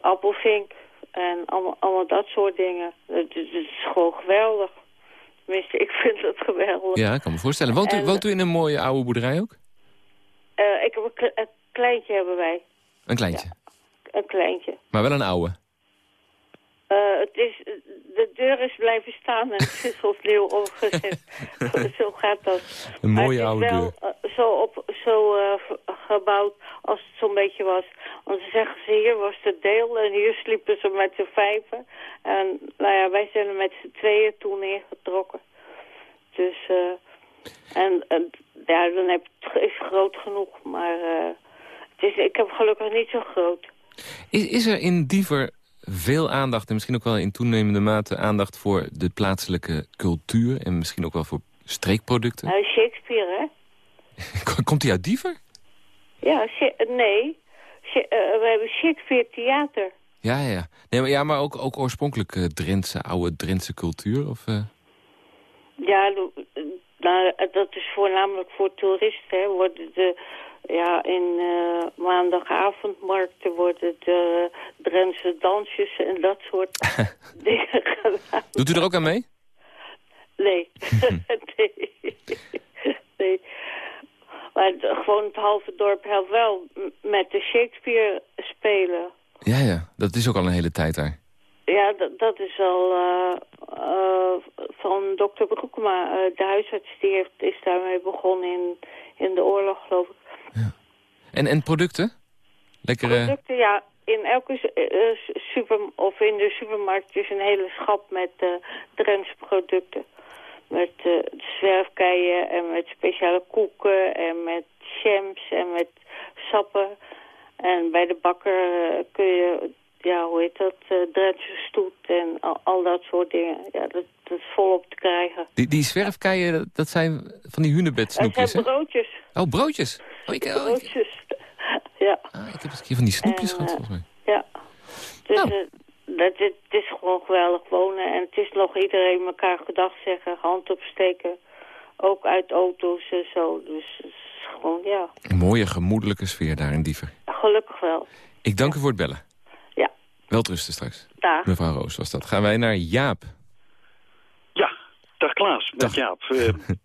appelvink en allemaal, allemaal dat soort dingen. Het, is gewoon geweldig. Tenminste, ik vind het geweldig.
Ja, ik kan me voorstellen. Woont u, woont u in een mooie oude boerderij ook?
ik heb een, een kleintje hebben wij.
Een kleintje?
Ja, een kleintje.
Maar wel een oude?
Uh, het is, de deur is blijven staan en het is opnieuw omgezet. zo gaat dat.
Een mooie
maar
oude
wel,
deur.
Uh, zo op, zo uh, gebouwd als het zo'n beetje was. Want ze zeggen ze, hier was de deel en hier sliepen ze met z'n vijven. En nou ja, wij zijn er met z'n tweeën toen neergetrokken. Dus, en, en ja, dan heb het is groot genoeg, maar... Het is, ik heb gelukkig niet zo groot.
Is, is er in Diever veel aandacht en misschien ook wel in toenemende mate aandacht voor de plaatselijke cultuur en misschien ook wel voor streekproducten?
Uh, Shakespeare, hè?
Komt hij uit Diever?
Ja, nee. we hebben Shakespeare Theater.
Ja, ja. Nee, maar, ja, maar ook, ook oorspronkelijk uh, Drentse, oude Drentse cultuur? Of, uh...
Ja, nou, dat is voornamelijk voor toeristen. Hè. Worden de, ja, in uh, maandagavondmarkten worden de Drentse dansjes en dat soort dingen gedaan.
Doet u er ook aan mee?
Nee. nee. nee. Maar gewoon het halve dorp helpt wel met de Shakespeare spelen.
Ja, ja. Dat is ook al een hele tijd daar.
Ja, dat, dat is al uh, uh, van dokter Broekema. Uh, de huisarts die heeft, is daarmee begonnen in, in de oorlog, geloof ik. Ja.
En, en producten? Lekkere...
Producten, ja. In elke super, of in de supermarkt is een hele schap met uh, Drentse producten. Met zwerfkeien en met speciale koeken en met jams en met sappen. En bij de bakker kun je ja, hoe heet dat, uh, Drentse stoet en al, al, dat soort dingen. Ja, dat, dat is volop te krijgen.
Die, die zwerfkeien, dat zijn van die hunebed snoepjes,
Dat zijn broodjes.
Oh, broodjes? Oh, ik, oh,
ja.
Ah, ik heb eens een keer van die snoepjes gehad,
uh,
volgens mij.
Ja. Dus nou. uh, dat, het, het is gewoon geweldig wonen. En het is nog iedereen elkaar gedag zeggen, hand opsteken. Ook uit auto's en zo. Dus het is gewoon, ja.
Een mooie, gemoedelijke sfeer daar in Diever.
Gelukkig wel.
Ik dank u voor het bellen. Welterusten straks.
Dag.
Mevrouw Roos was dat. Gaan wij naar Jaap.
Ja, dag Klaas, met dag. Jaap. Uh,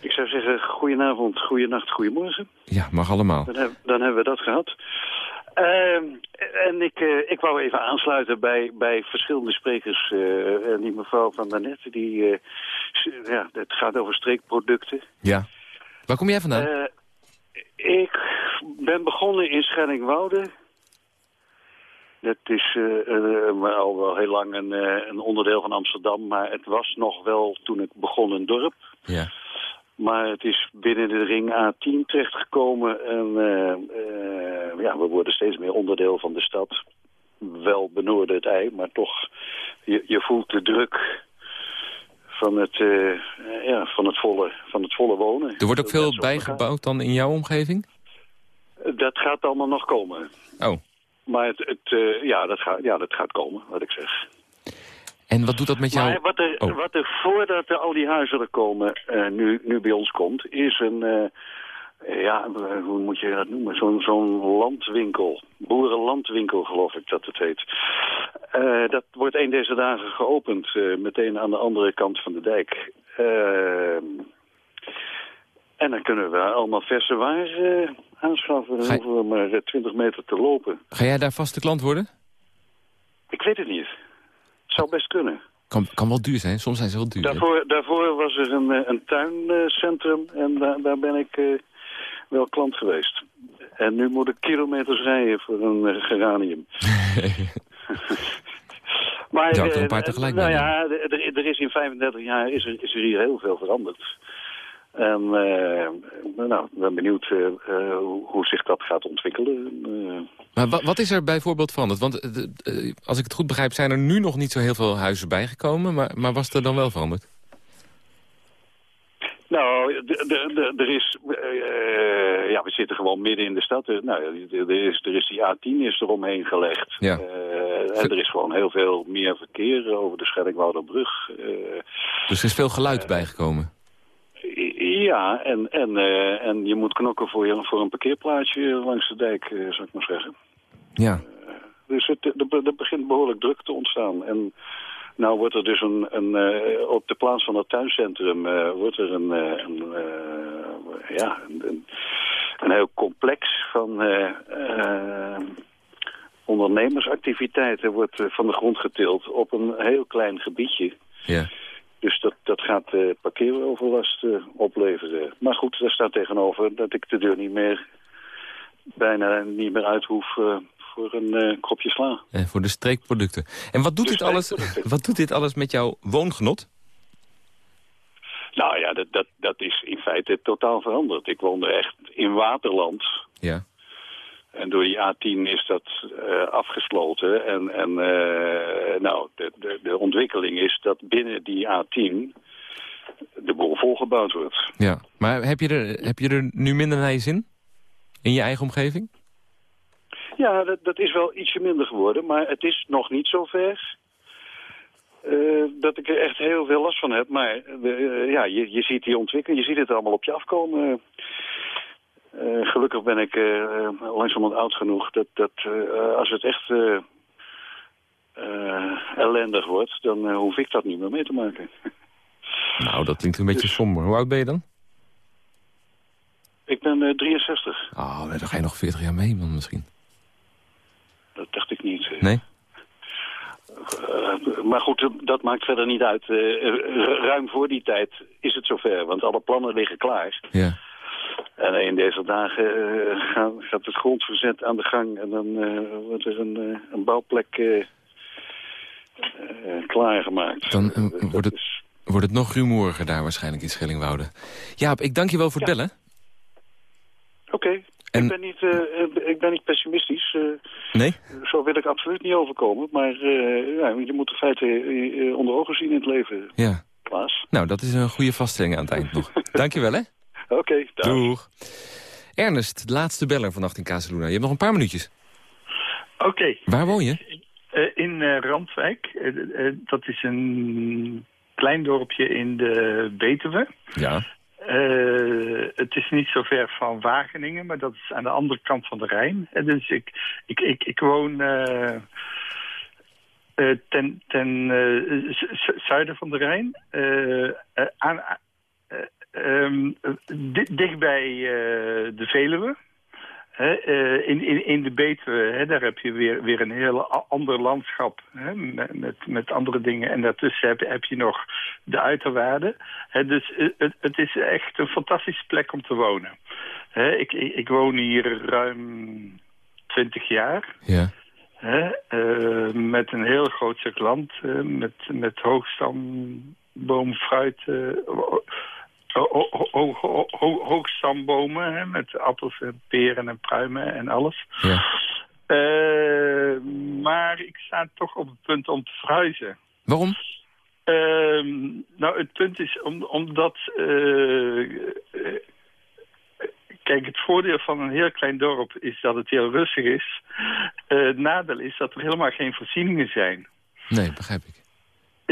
ik zou zeggen, goedenavond, goedenacht, goedemorgen.
Ja, mag allemaal.
Dan, heb, dan hebben we dat gehad. Uh, en ik, uh, ik wou even aansluiten bij, bij verschillende sprekers. Uh, en die mevrouw van daarnet, die, ja, het gaat over streekproducten.
Ja. Waar kom jij vandaan?
ik ben begonnen in Schellingwoude. Dat is al wel heel lang een, een, onderdeel van Amsterdam, maar het was nog wel toen ik begon een dorp.
Ja.
Maar het is binnen de ring A10 terechtgekomen en ja, we worden steeds meer onderdeel van de stad. Wel benoorde het ei, maar toch, je, je voelt de druk van het, ja, van, het volle, van het volle wonen.
Er wordt ook veel bijgebouwd dan in jouw omgeving?
Dat gaat allemaal nog komen.
Oh.
Maar het, het ja, dat gaat, ja, dat gaat komen, wat ik zeg.
En wat doet dat met jou?
Maar wat er, oh. wat er voordat er al die huizen er komen, uh, nu, nu bij ons komt, is een... Uh, ja, hoe moet je dat noemen? Zo'n zo'n landwinkel. Boerenlandwinkel, geloof ik dat het heet. Uh, dat wordt een deze dagen geopend, meteen aan de andere kant van de dijk. En dan kunnen we allemaal verse waar aanschaffen. Dan hoeven we maar 20 meter te lopen.
Ga jij daar vaste klant worden?
Ik weet het niet. Het zou best kunnen.
Kan, kan wel duur zijn, soms zijn ze wel duur.
Daarvoor, daarvoor was er een, eh, een tuincentrum en daar, daar ben ik uh, wel klant geweest. En nu moet ik kilometers rijden voor een uh, geranium.
maar er een paar tegelijk
nou ja, er, er, is in 35 jaar is er, is er hier heel veel veranderd. En uh, nou, ik ben benieuwd uh, uh, hoe zich dat gaat ontwikkelen.
Maar wat is er bijvoorbeeld veranderd? Want als ik het goed begrijp zijn er nu nog niet zo heel veel huizen bijgekomen. Maar, maar was er dan wel veranderd?
Nou, er is... ja, we zitten gewoon midden in de stad. Nou, er is, er is die A10 is eromheen gelegd.
Ja.
en er is gewoon heel veel meer verkeer over de Schellingwouderbrug.
dus er is veel geluid bijgekomen?
Ja, en, en, uh, en je moet knokken voor, je, voor een parkeerplaatsje langs de dijk, uh, zou ik maar zeggen.
Ja.
Uh, dus het, er, begint behoorlijk druk te ontstaan. En nou wordt er dus een, een op de plaats van het tuincentrum wordt er een, een ja, een, een, heel complex van ondernemersactiviteiten wordt van de grond getild op een heel klein gebiedje.
Ja.
Dus dat, dat gaat uh, parkeeroverlast uh, opleveren. Maar goed, daar staat tegenover dat ik de deur niet meer, bijna niet meer uit hoef uh, voor een kropje sla.
En voor de streekproducten. En wat doet, dit alles, wat doet dit alles met jouw woongenot?
Nou ja, dat, dat, dat is in feite totaal veranderd. Ik woonde echt in Waterland.
Ja.
En door die A10 is dat uh, afgesloten. En, en uh, nou, de, de, de, ontwikkeling is dat binnen die A10 de boel volgebouwd wordt.
Ja, maar heb je, er, heb je er nu minder naar je zin? In je eigen omgeving?
Ja, dat, dat is wel ietsje minder geworden, maar het is nog niet zo ver... Uh, dat ik er echt heel veel last van heb. Maar ja, je, je ziet die ontwikkeling, je ziet het allemaal op je afkomen. Uh, gelukkig ben ik langzamerhand oud genoeg dat, dat als het echt ellendig wordt, dan hoef ik dat niet meer mee te maken.
Nou, dat klinkt een beetje dus- somber. Hoe oud ben je dan?
Ik ben 63.
Oh, dan ga je nog 40 jaar mee man misschien.
Dat dacht ik niet.
Nee?
Uh, maar goed, dat maakt verder niet uit. Uh, ruim voor die tijd is het zover, want alle plannen liggen klaar.
Ja.
En in deze dagen uh, gaat, gaat, het grondverzet aan de gang en dan wordt er een, een bouwplek klaargemaakt.
Dan wordt, het, wordt het nog rumoeriger daar waarschijnlijk in Schellingwoude. Jaap, ik dank je wel voor het
ja.
bellen.
Oké. En... Ik, ben niet, uh, ik ben niet pessimistisch. Uh,
nee?
Zo wil ik absoluut niet overkomen. Maar uh, ja, je moet de feiten onder ogen zien in het leven,
ja.
Klaas.
Nou, dat is een goede vaststelling aan het eind nog. Dankjewel, hè?
Oké, okay,
Doeg. Ernest, de laatste beller vannacht in Casaluna. Je hebt nog een paar minuutjes.
Oké. Okay.
Waar woon je?
in Randwijk. dat is een klein dorpje in de Betuwe.
Ja.
Uh, het is niet zo ver van Wageningen, maar dat is aan de andere kant van de Rijn. En dus ik, ik, ik, ik woon uh, uh, ten, ten zuiden van de Rijn. aan, um, dicht bij de Veluwe. uh, in, in, in de Betuwe, daar heb je weer, weer een heel ander landschap met, met, met, andere dingen. En daartussen heb, heb je nog de uiterwaarden. dus het, het, is echt een fantastische plek om te wonen. ik, ik, ik, woon hier ruim 20 jaar.
Ja.
Uh, met een heel groot stuk land, met, met hoogstamboom, fruit hoogstambomen met appels en peren en pruimen en alles.
Ja.
Uh, maar ik sta toch op het punt om te verhuizen.
Waarom?
Uh, nou, het punt is om, omdat... Uh, kijk, het voordeel van een heel klein dorp is dat het heel rustig is. het nadeel is dat er helemaal geen voorzieningen zijn.
Nee, begrijp ik.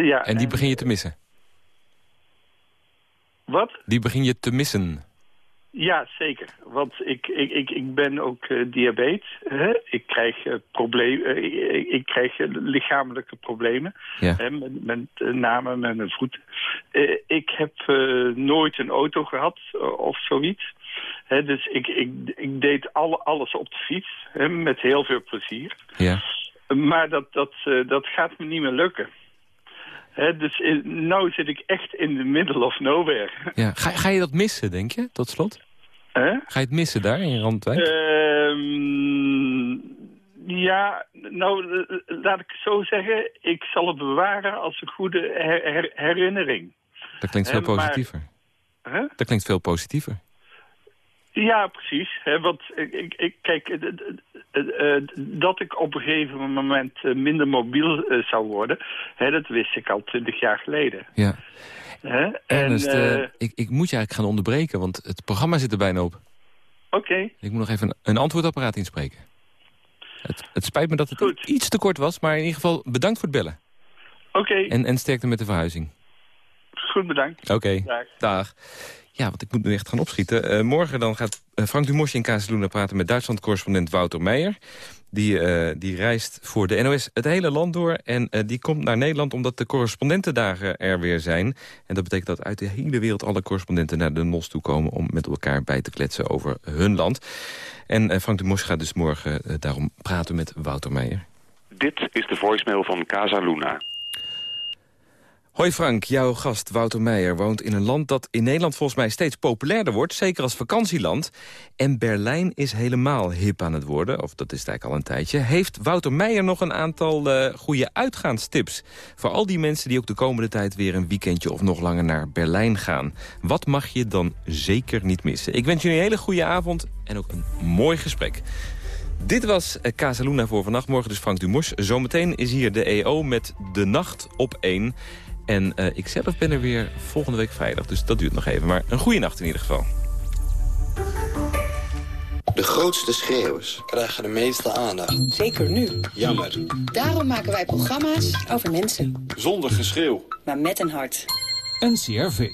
Ja,
en die en, begin je te missen?
Wat?
Die begin je te missen.
Ja, zeker. Want ik, ik, ik, ik ben ook uh, diabetes. Hè? Ik krijg, uh, problemen, uh, ik, ik, krijg lichamelijke problemen.
Ja.
Hè? Met, met name met mijn voeten. ik heb nooit een auto gehad of zoiets. Hè? Dus ik, ik, ik deed alle, alles op de fiets. Hè? Met heel veel plezier.
Ja.
Maar dat, dat, dat gaat me niet meer lukken. He, dus nu zit ik echt in de middle of nowhere.
Ja. Ga, ga je dat missen, denk je, tot slot?
Huh?
Ga je het missen daar in Randwijk?
Um, ja, nou, laat ik zo zeggen. Ik zal het bewaren als een goede her her herinnering.
Dat klinkt veel positiever.
Maar, huh?
Dat klinkt veel positiever.
Ja, precies. Hè, want ik, ik, kijk, dat ik op een gegeven moment minder mobiel zou worden, dat wist ik al twintig jaar geleden.
Ja. Ernest,
en, uh,
ik, ik moet je eigenlijk gaan onderbreken, want het programma zit er bijna op.
Oké. Okay.
Ik moet nog even een, een antwoordapparaat inspreken. Het, het, spijt me dat het
Goed.
iets te kort was, maar in ieder geval bedankt voor het bellen.
Oké. Okay.
En, en sterkte met de verhuizing.
Goed, bedankt.
Oké, okay.
Dag.
Dag. Ja, want ik moet nu echt gaan opschieten. Uh, morgen dan gaat uh, Frank Dumosje in Kazeluna praten met Duitsland-correspondent Wouter Meijer. Die, uh, die reist voor de NOS het hele land door. En die komt naar Nederland omdat de correspondentendagen er weer zijn. En dat betekent dat uit de hele wereld alle correspondenten naar de NOS toe komen... om met elkaar bij te kletsen over hun land. En Frank Dumosje gaat dus morgen daarom praten met Wouter Meijer.
Dit is de voicemail van Casa Luna.
Hoi Frank, jouw gast Wouter Meijer woont in een land dat in Nederland volgens mij steeds populairder wordt. Zeker als vakantieland. En Berlijn is helemaal hip aan het worden, of dat is het eigenlijk al een tijdje. Heeft Wouter Meijer nog een aantal uh, goede uitgaanstips? Voor al die mensen die ook de komende tijd weer een weekendje of nog langer naar Berlijn gaan. Wat mag je dan zeker niet missen? Ik wens jullie een hele goede avond en ook een mooi gesprek. Dit was Casaluna voor vannacht. Morgen dus Frank Dumos. Zometeen is hier de EO met De Nacht op 1... En uh, ik zelf ben er weer volgende week vrijdag. Dus dat duurt nog even. Maar een goede nacht in ieder geval.
De grootste schreeuwers krijgen de meeste aandacht.
Zeker nu.
Jammer.
Daarom maken wij programma's over mensen.
Zonder geschreeuw.
Maar met een hart.
NCRV.